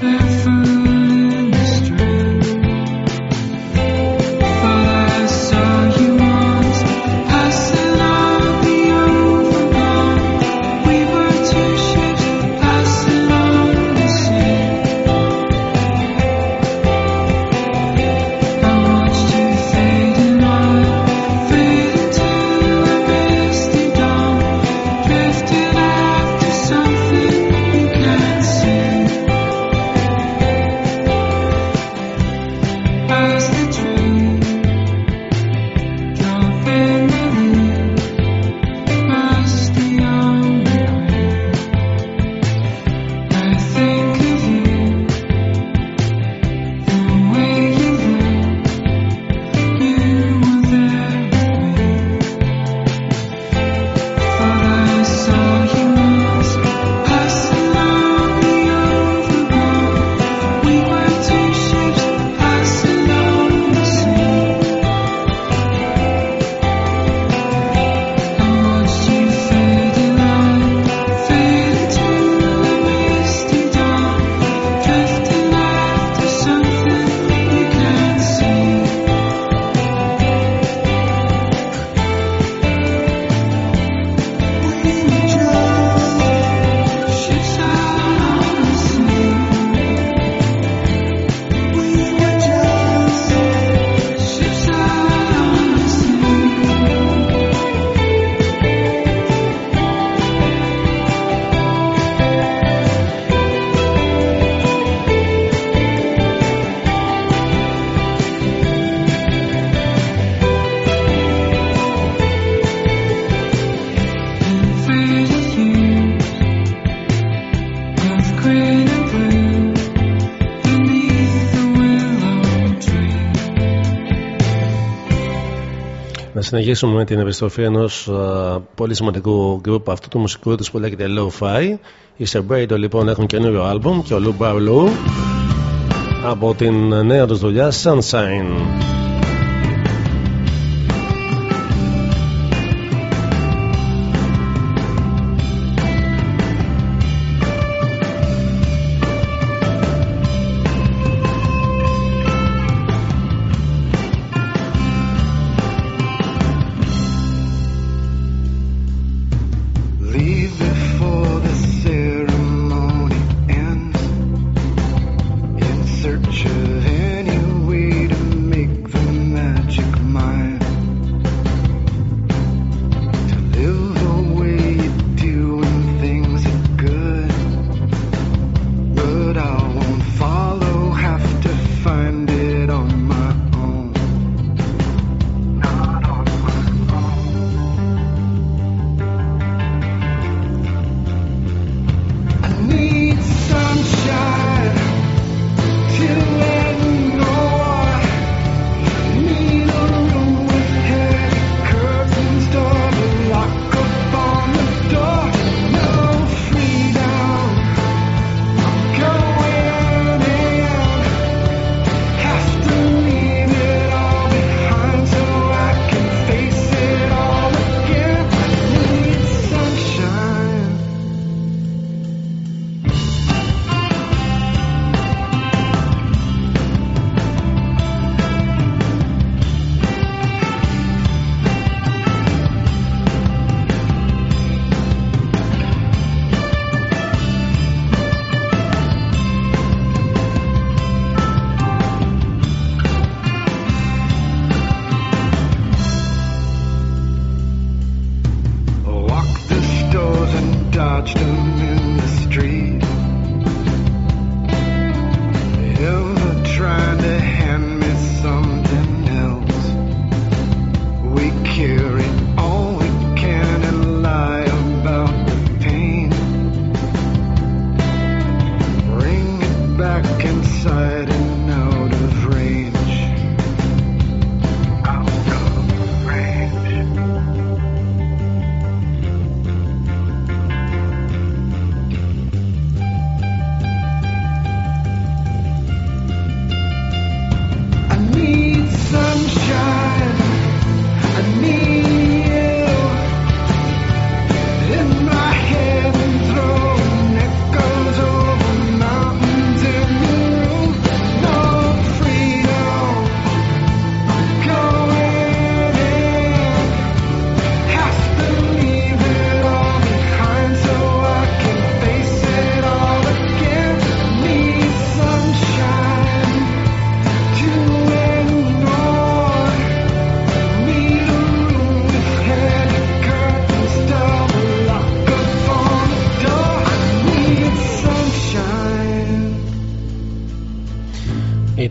συνεχίσουμε με την επιστροφή ενός πολύ σημαντικού γκρουπ αυτού του μουσικού του που λέγεται Lo-Fi. Οι Celebrate λοιπόν έχουν καινούριο άλμπουμ και ο Lou Barlow από την νέα τους δουλειά Sunshine.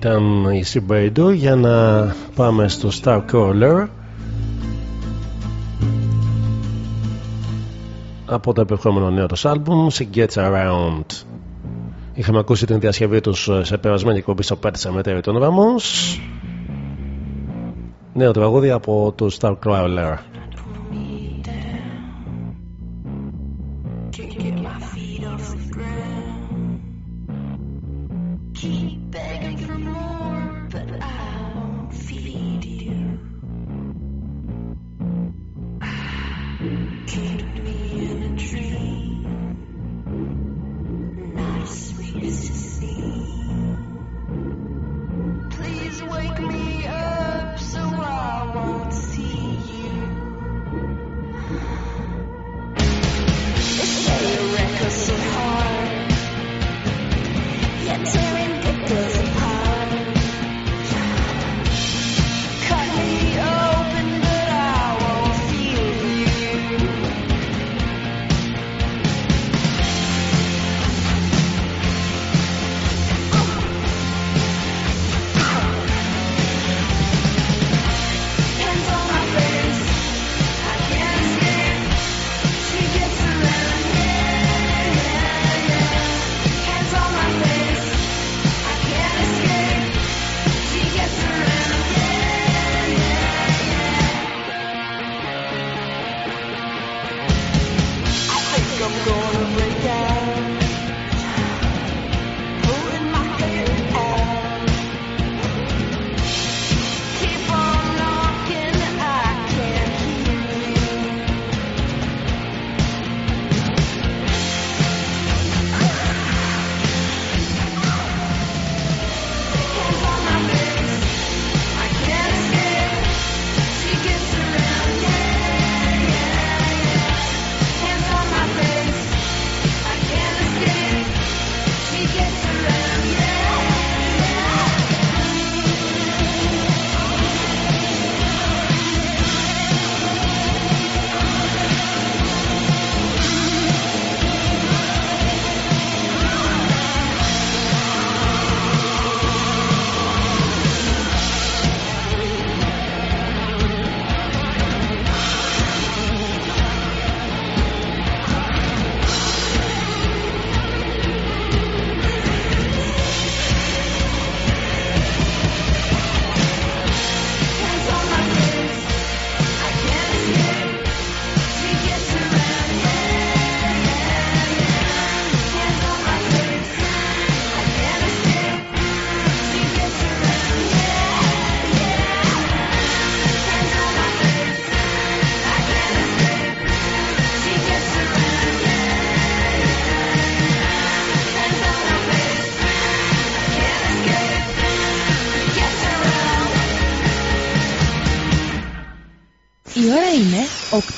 Ήταν η Sibrado για να πάμε στο Star Caller. Από το επερχόμενο νέο τους άλμπουμ She Gets Around. Είχαμε ακούσει την διασκευή τους σε περασμένη κομπή στο Πέτσα Μετέρη των Ράμος νέο τραγούδι από το Star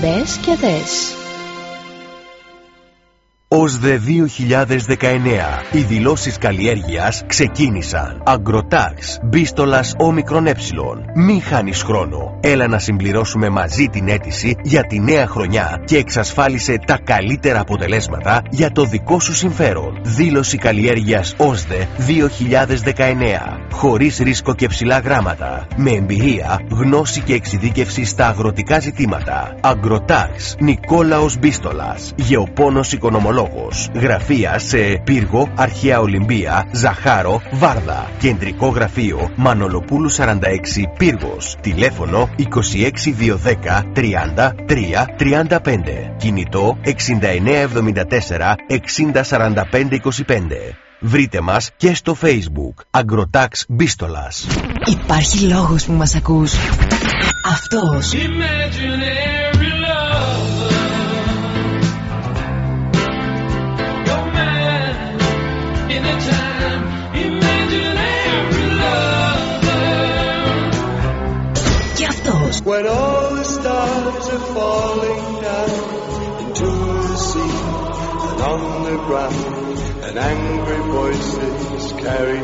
Μπες και δες. ΟΣΔΕ 2019. Οι δηλώσεις καλλιέργειας ξεκίνησαν. Αγκροτάξ, μπίστολας όμικρον ε. Μην χάνεις χρόνο. Έλα να συμπληρώσουμε μαζί την αίτηση για τη νέα χρονιά και εξασφάλισε τα καλύτερα αποτελέσματα για το δικό σου συμφέρον. Δήλωση καλλιέργειας ΟΣΔΕ 2019. Χωρίς ρίσκο και ψηλά γράμματα. Με εμπειρία, γνώση και εξειδίκευση στα αγροτικά ζητήματα. Αγκροτάξ, Νικόλαος Μπίστολας. Γεωπόνος οικονομολόγος. Γραφεία σε Πύργο, Αρχαία Ολυμπία, Ζαχάρο, Βάρδα. Κεντρικό γραφείο Μανολοπούλου 46 Πύργος. Τηλέφωνο 26210 30 3 35. Κινητό 6974 6045 25. Βρείτε μας και στο facebook Αγκροτάξ Μπίστολας. Υπάρχει λόγος που μας ακούς. Αυτός. Imaginary When all the stars are falling down into the sea and on the ground, and angry voices carried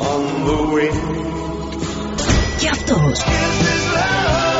on the wind. Give this love.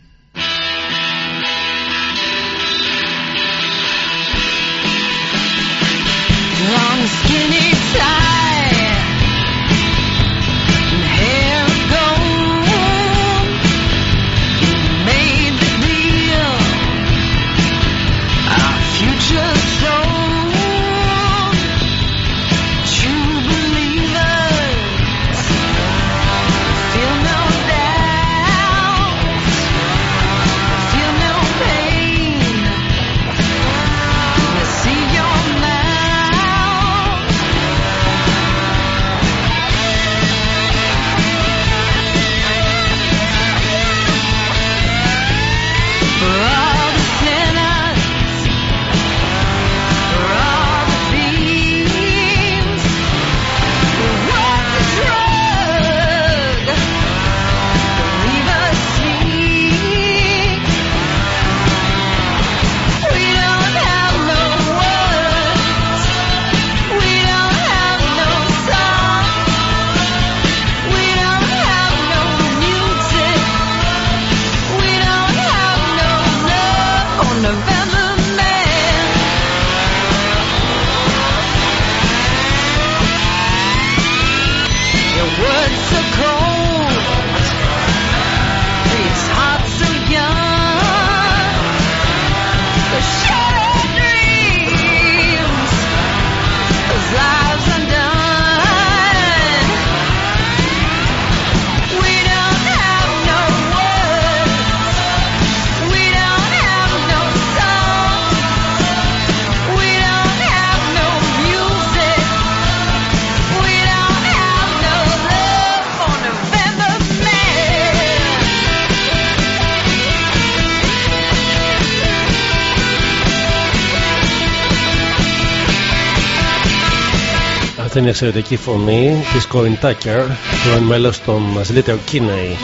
Εξαιρετική φωνή της Corin Tucker, πρώην μέλος των Little Kinney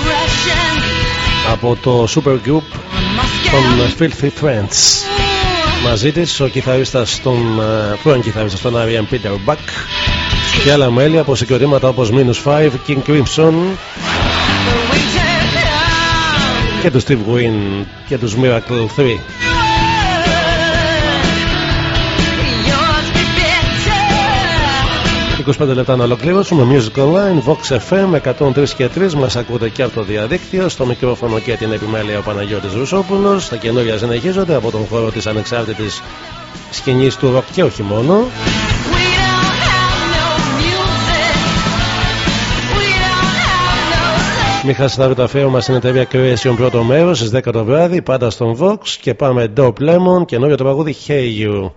από το super group των Filthy Friends. Μαζί της ο κιθαρίστας των, ε, πρώην κιθαρίστας των R.E.M. Peter Buck και άλλα μέλη από συγκροτήματα όπως Minus 5, King Crimson και τους Steve Wynn και τους Miracle 3. 25 λεπτά να ολοκληρώσουμε Music Online, Vox FM 103 και 3. Μας ακούτε και από το διαδίκτυο. Στο μικρόφωνο και την επιμέλεια ο Παναγιώτης Ρουσόπουλος. Τα καινούργια συνεχίζονται από τον χώρο της ανεξάρτητης σκηνής του ροκ και όχι μόνο. Μην χάσετε το αφιέρωμα στην εταιρεία Creation πρώτο μέρος στις 10 το βράδυ, πάντα στον Vox και πάμε Dope Lemon καινούριο το παγούδι Hey You.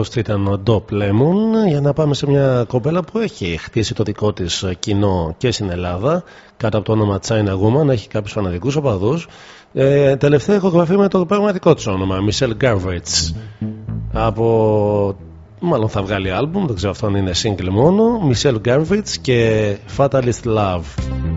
Αυτός ήταν ο Για να πάμε σε μια κοπέλα που έχει χτίσει το δικό της κοινό και στην Ελλάδα, κάτω από το όνομα China Woman, έχει κάποιους φανατικούς οπαδούς. Ε, τελευταία ηχογραφή με το πραγματικό της όνομα, Μισελ Γκάρβιτ. Mm-hmm. Από. Μάλλον θα βγάλει άλμπουμ, δεν ξέρω αυτό αν είναι single μόνο. Μισελ Γκάρβιτ και Fatalist Love.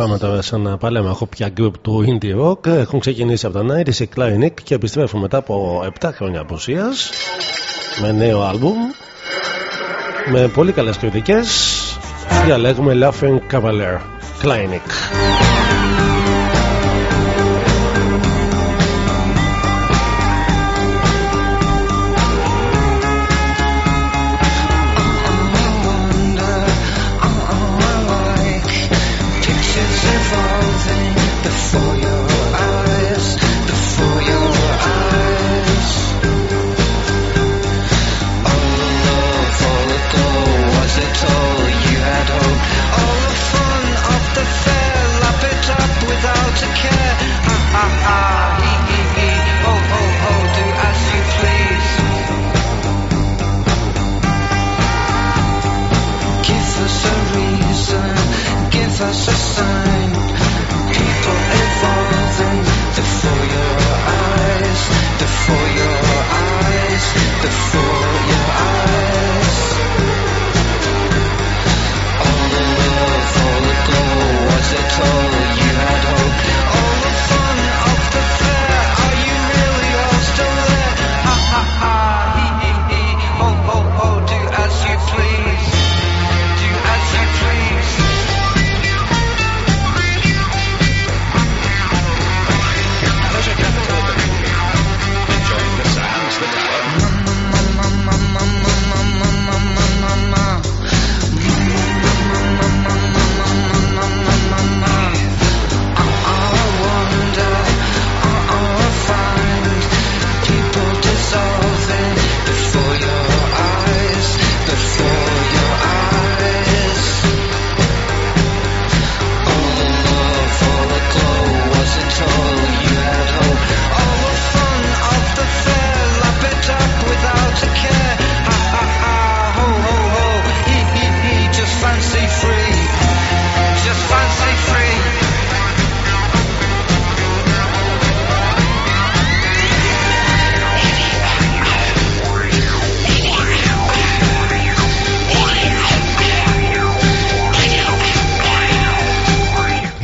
πάμε τώρα σε ένα παλέμαχο πια group του Indie Rock. Έχουν ξεκινήσει από τα 90 σε και επιστρέφουν μετά από 7 χρόνια απουσίας με νέο άλμπουμ. Με πολύ καλές κριτικές διαλέγουμε Laughing Cavalier. Clinic.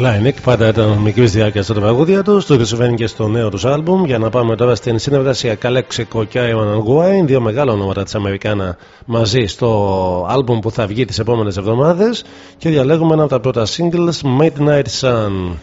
Kleinick, πάντα ήταν μικρή διάρκεια στα τραγούδια τους, το συμβαίνει και στο νέο τους άλμπουμ. Για να πάμε τώρα στην συνεργασία Καλέξε Κοκιά Ιωάννα δύο μεγάλα ονόματα της Αμερικάνα μαζί στο άλμπουμ που θα βγει τις επόμενες εβδομάδες. Και διαλέγουμε ένα από τα πρώτα singles, Midnight Sun.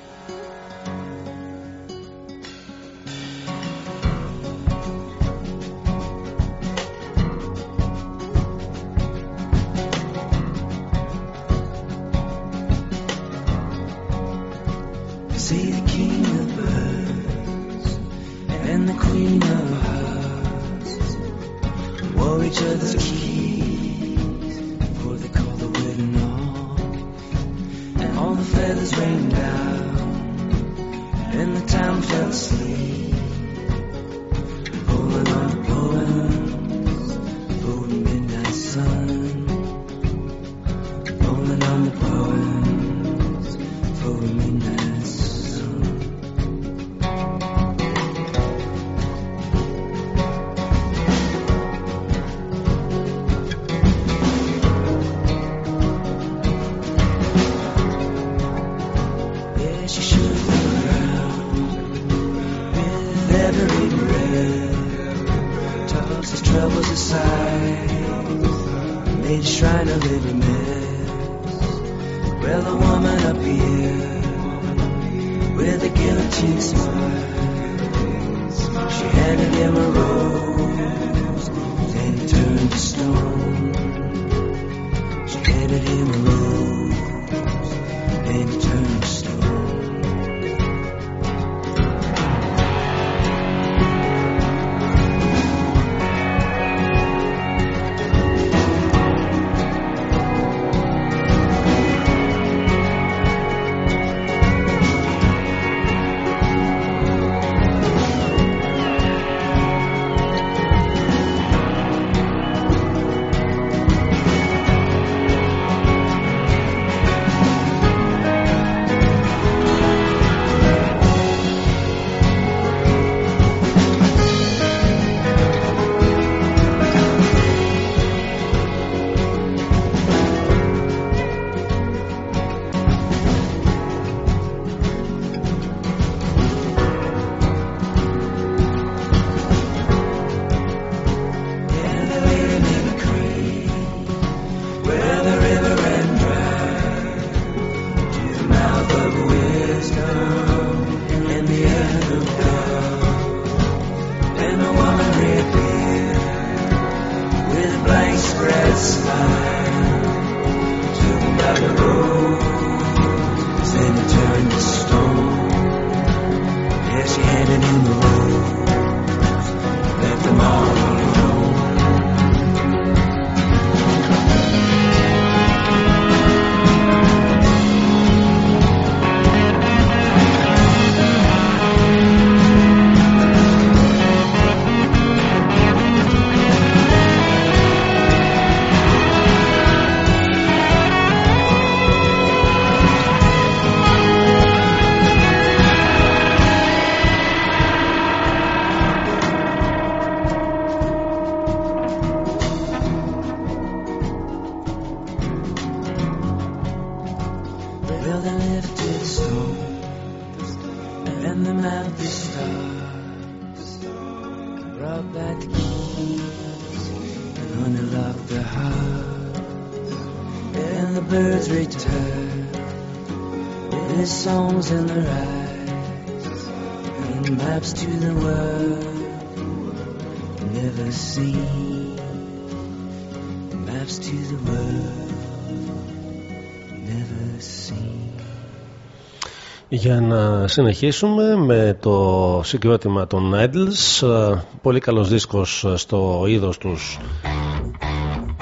Για να συνεχίσουμε με το συγκρότημα των Idles, ε, Πολύ καλός δίσκος ε, στο είδος τους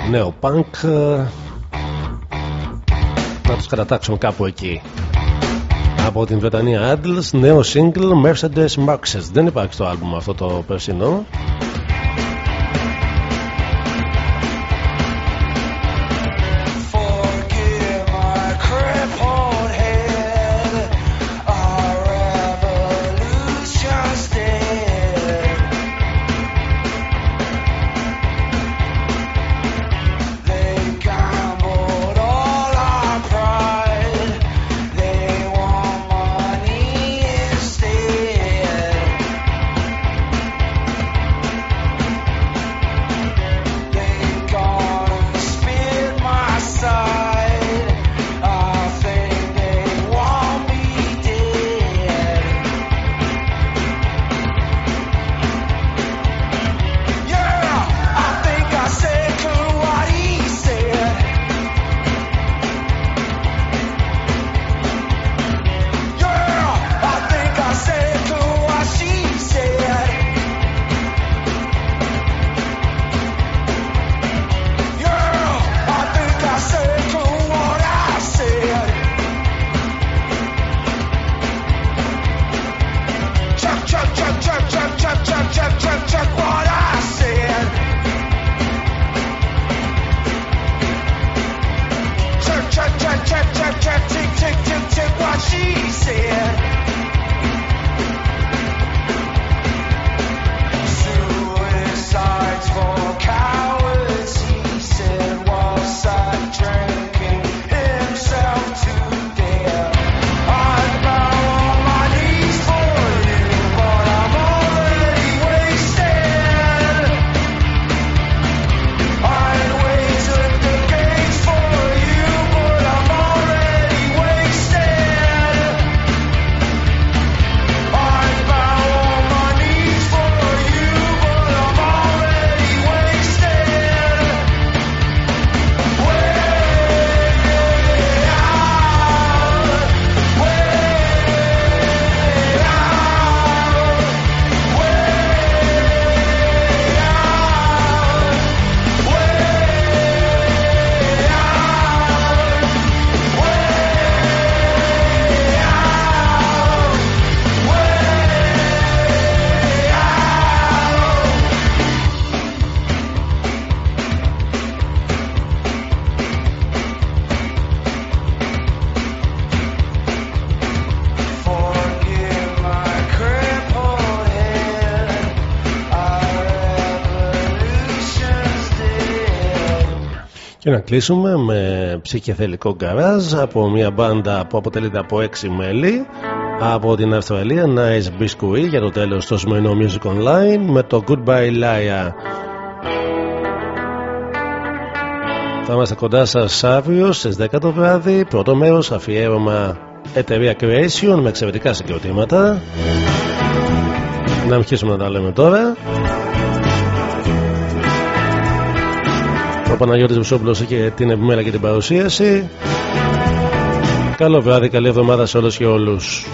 Νέο Punk ε. Να τους κατατάξουμε κάπου εκεί. Από την Βρετανία Idles, Νέο single Mercedes Marxes Δεν υπάρχει το άλμπουμ αυτό το περσινό. Να κλείσουμε με ψυχιαθελικό γκαράζ από μια μπάντα που αποτελείται από 6 μέλη. Από την Αυστραλία Nice Biscuit για το τέλος στο σημερινό Music Online με το Goodbye Liar. Θα είμαστε κοντά σας αύριο στις 10 το βράδυ. Πρώτο μέρος αφιέρωμα εταιρεία Creation με εξαιρετικά συγκροτήματα. Να αρχίσουμε να τα λέμε τώρα Παναγιώτης Βουσόπουλος είχε την ευημέρα και την παρουσίαση. Καλό βράδυ, καλή εβδομάδα σε όλους και όλους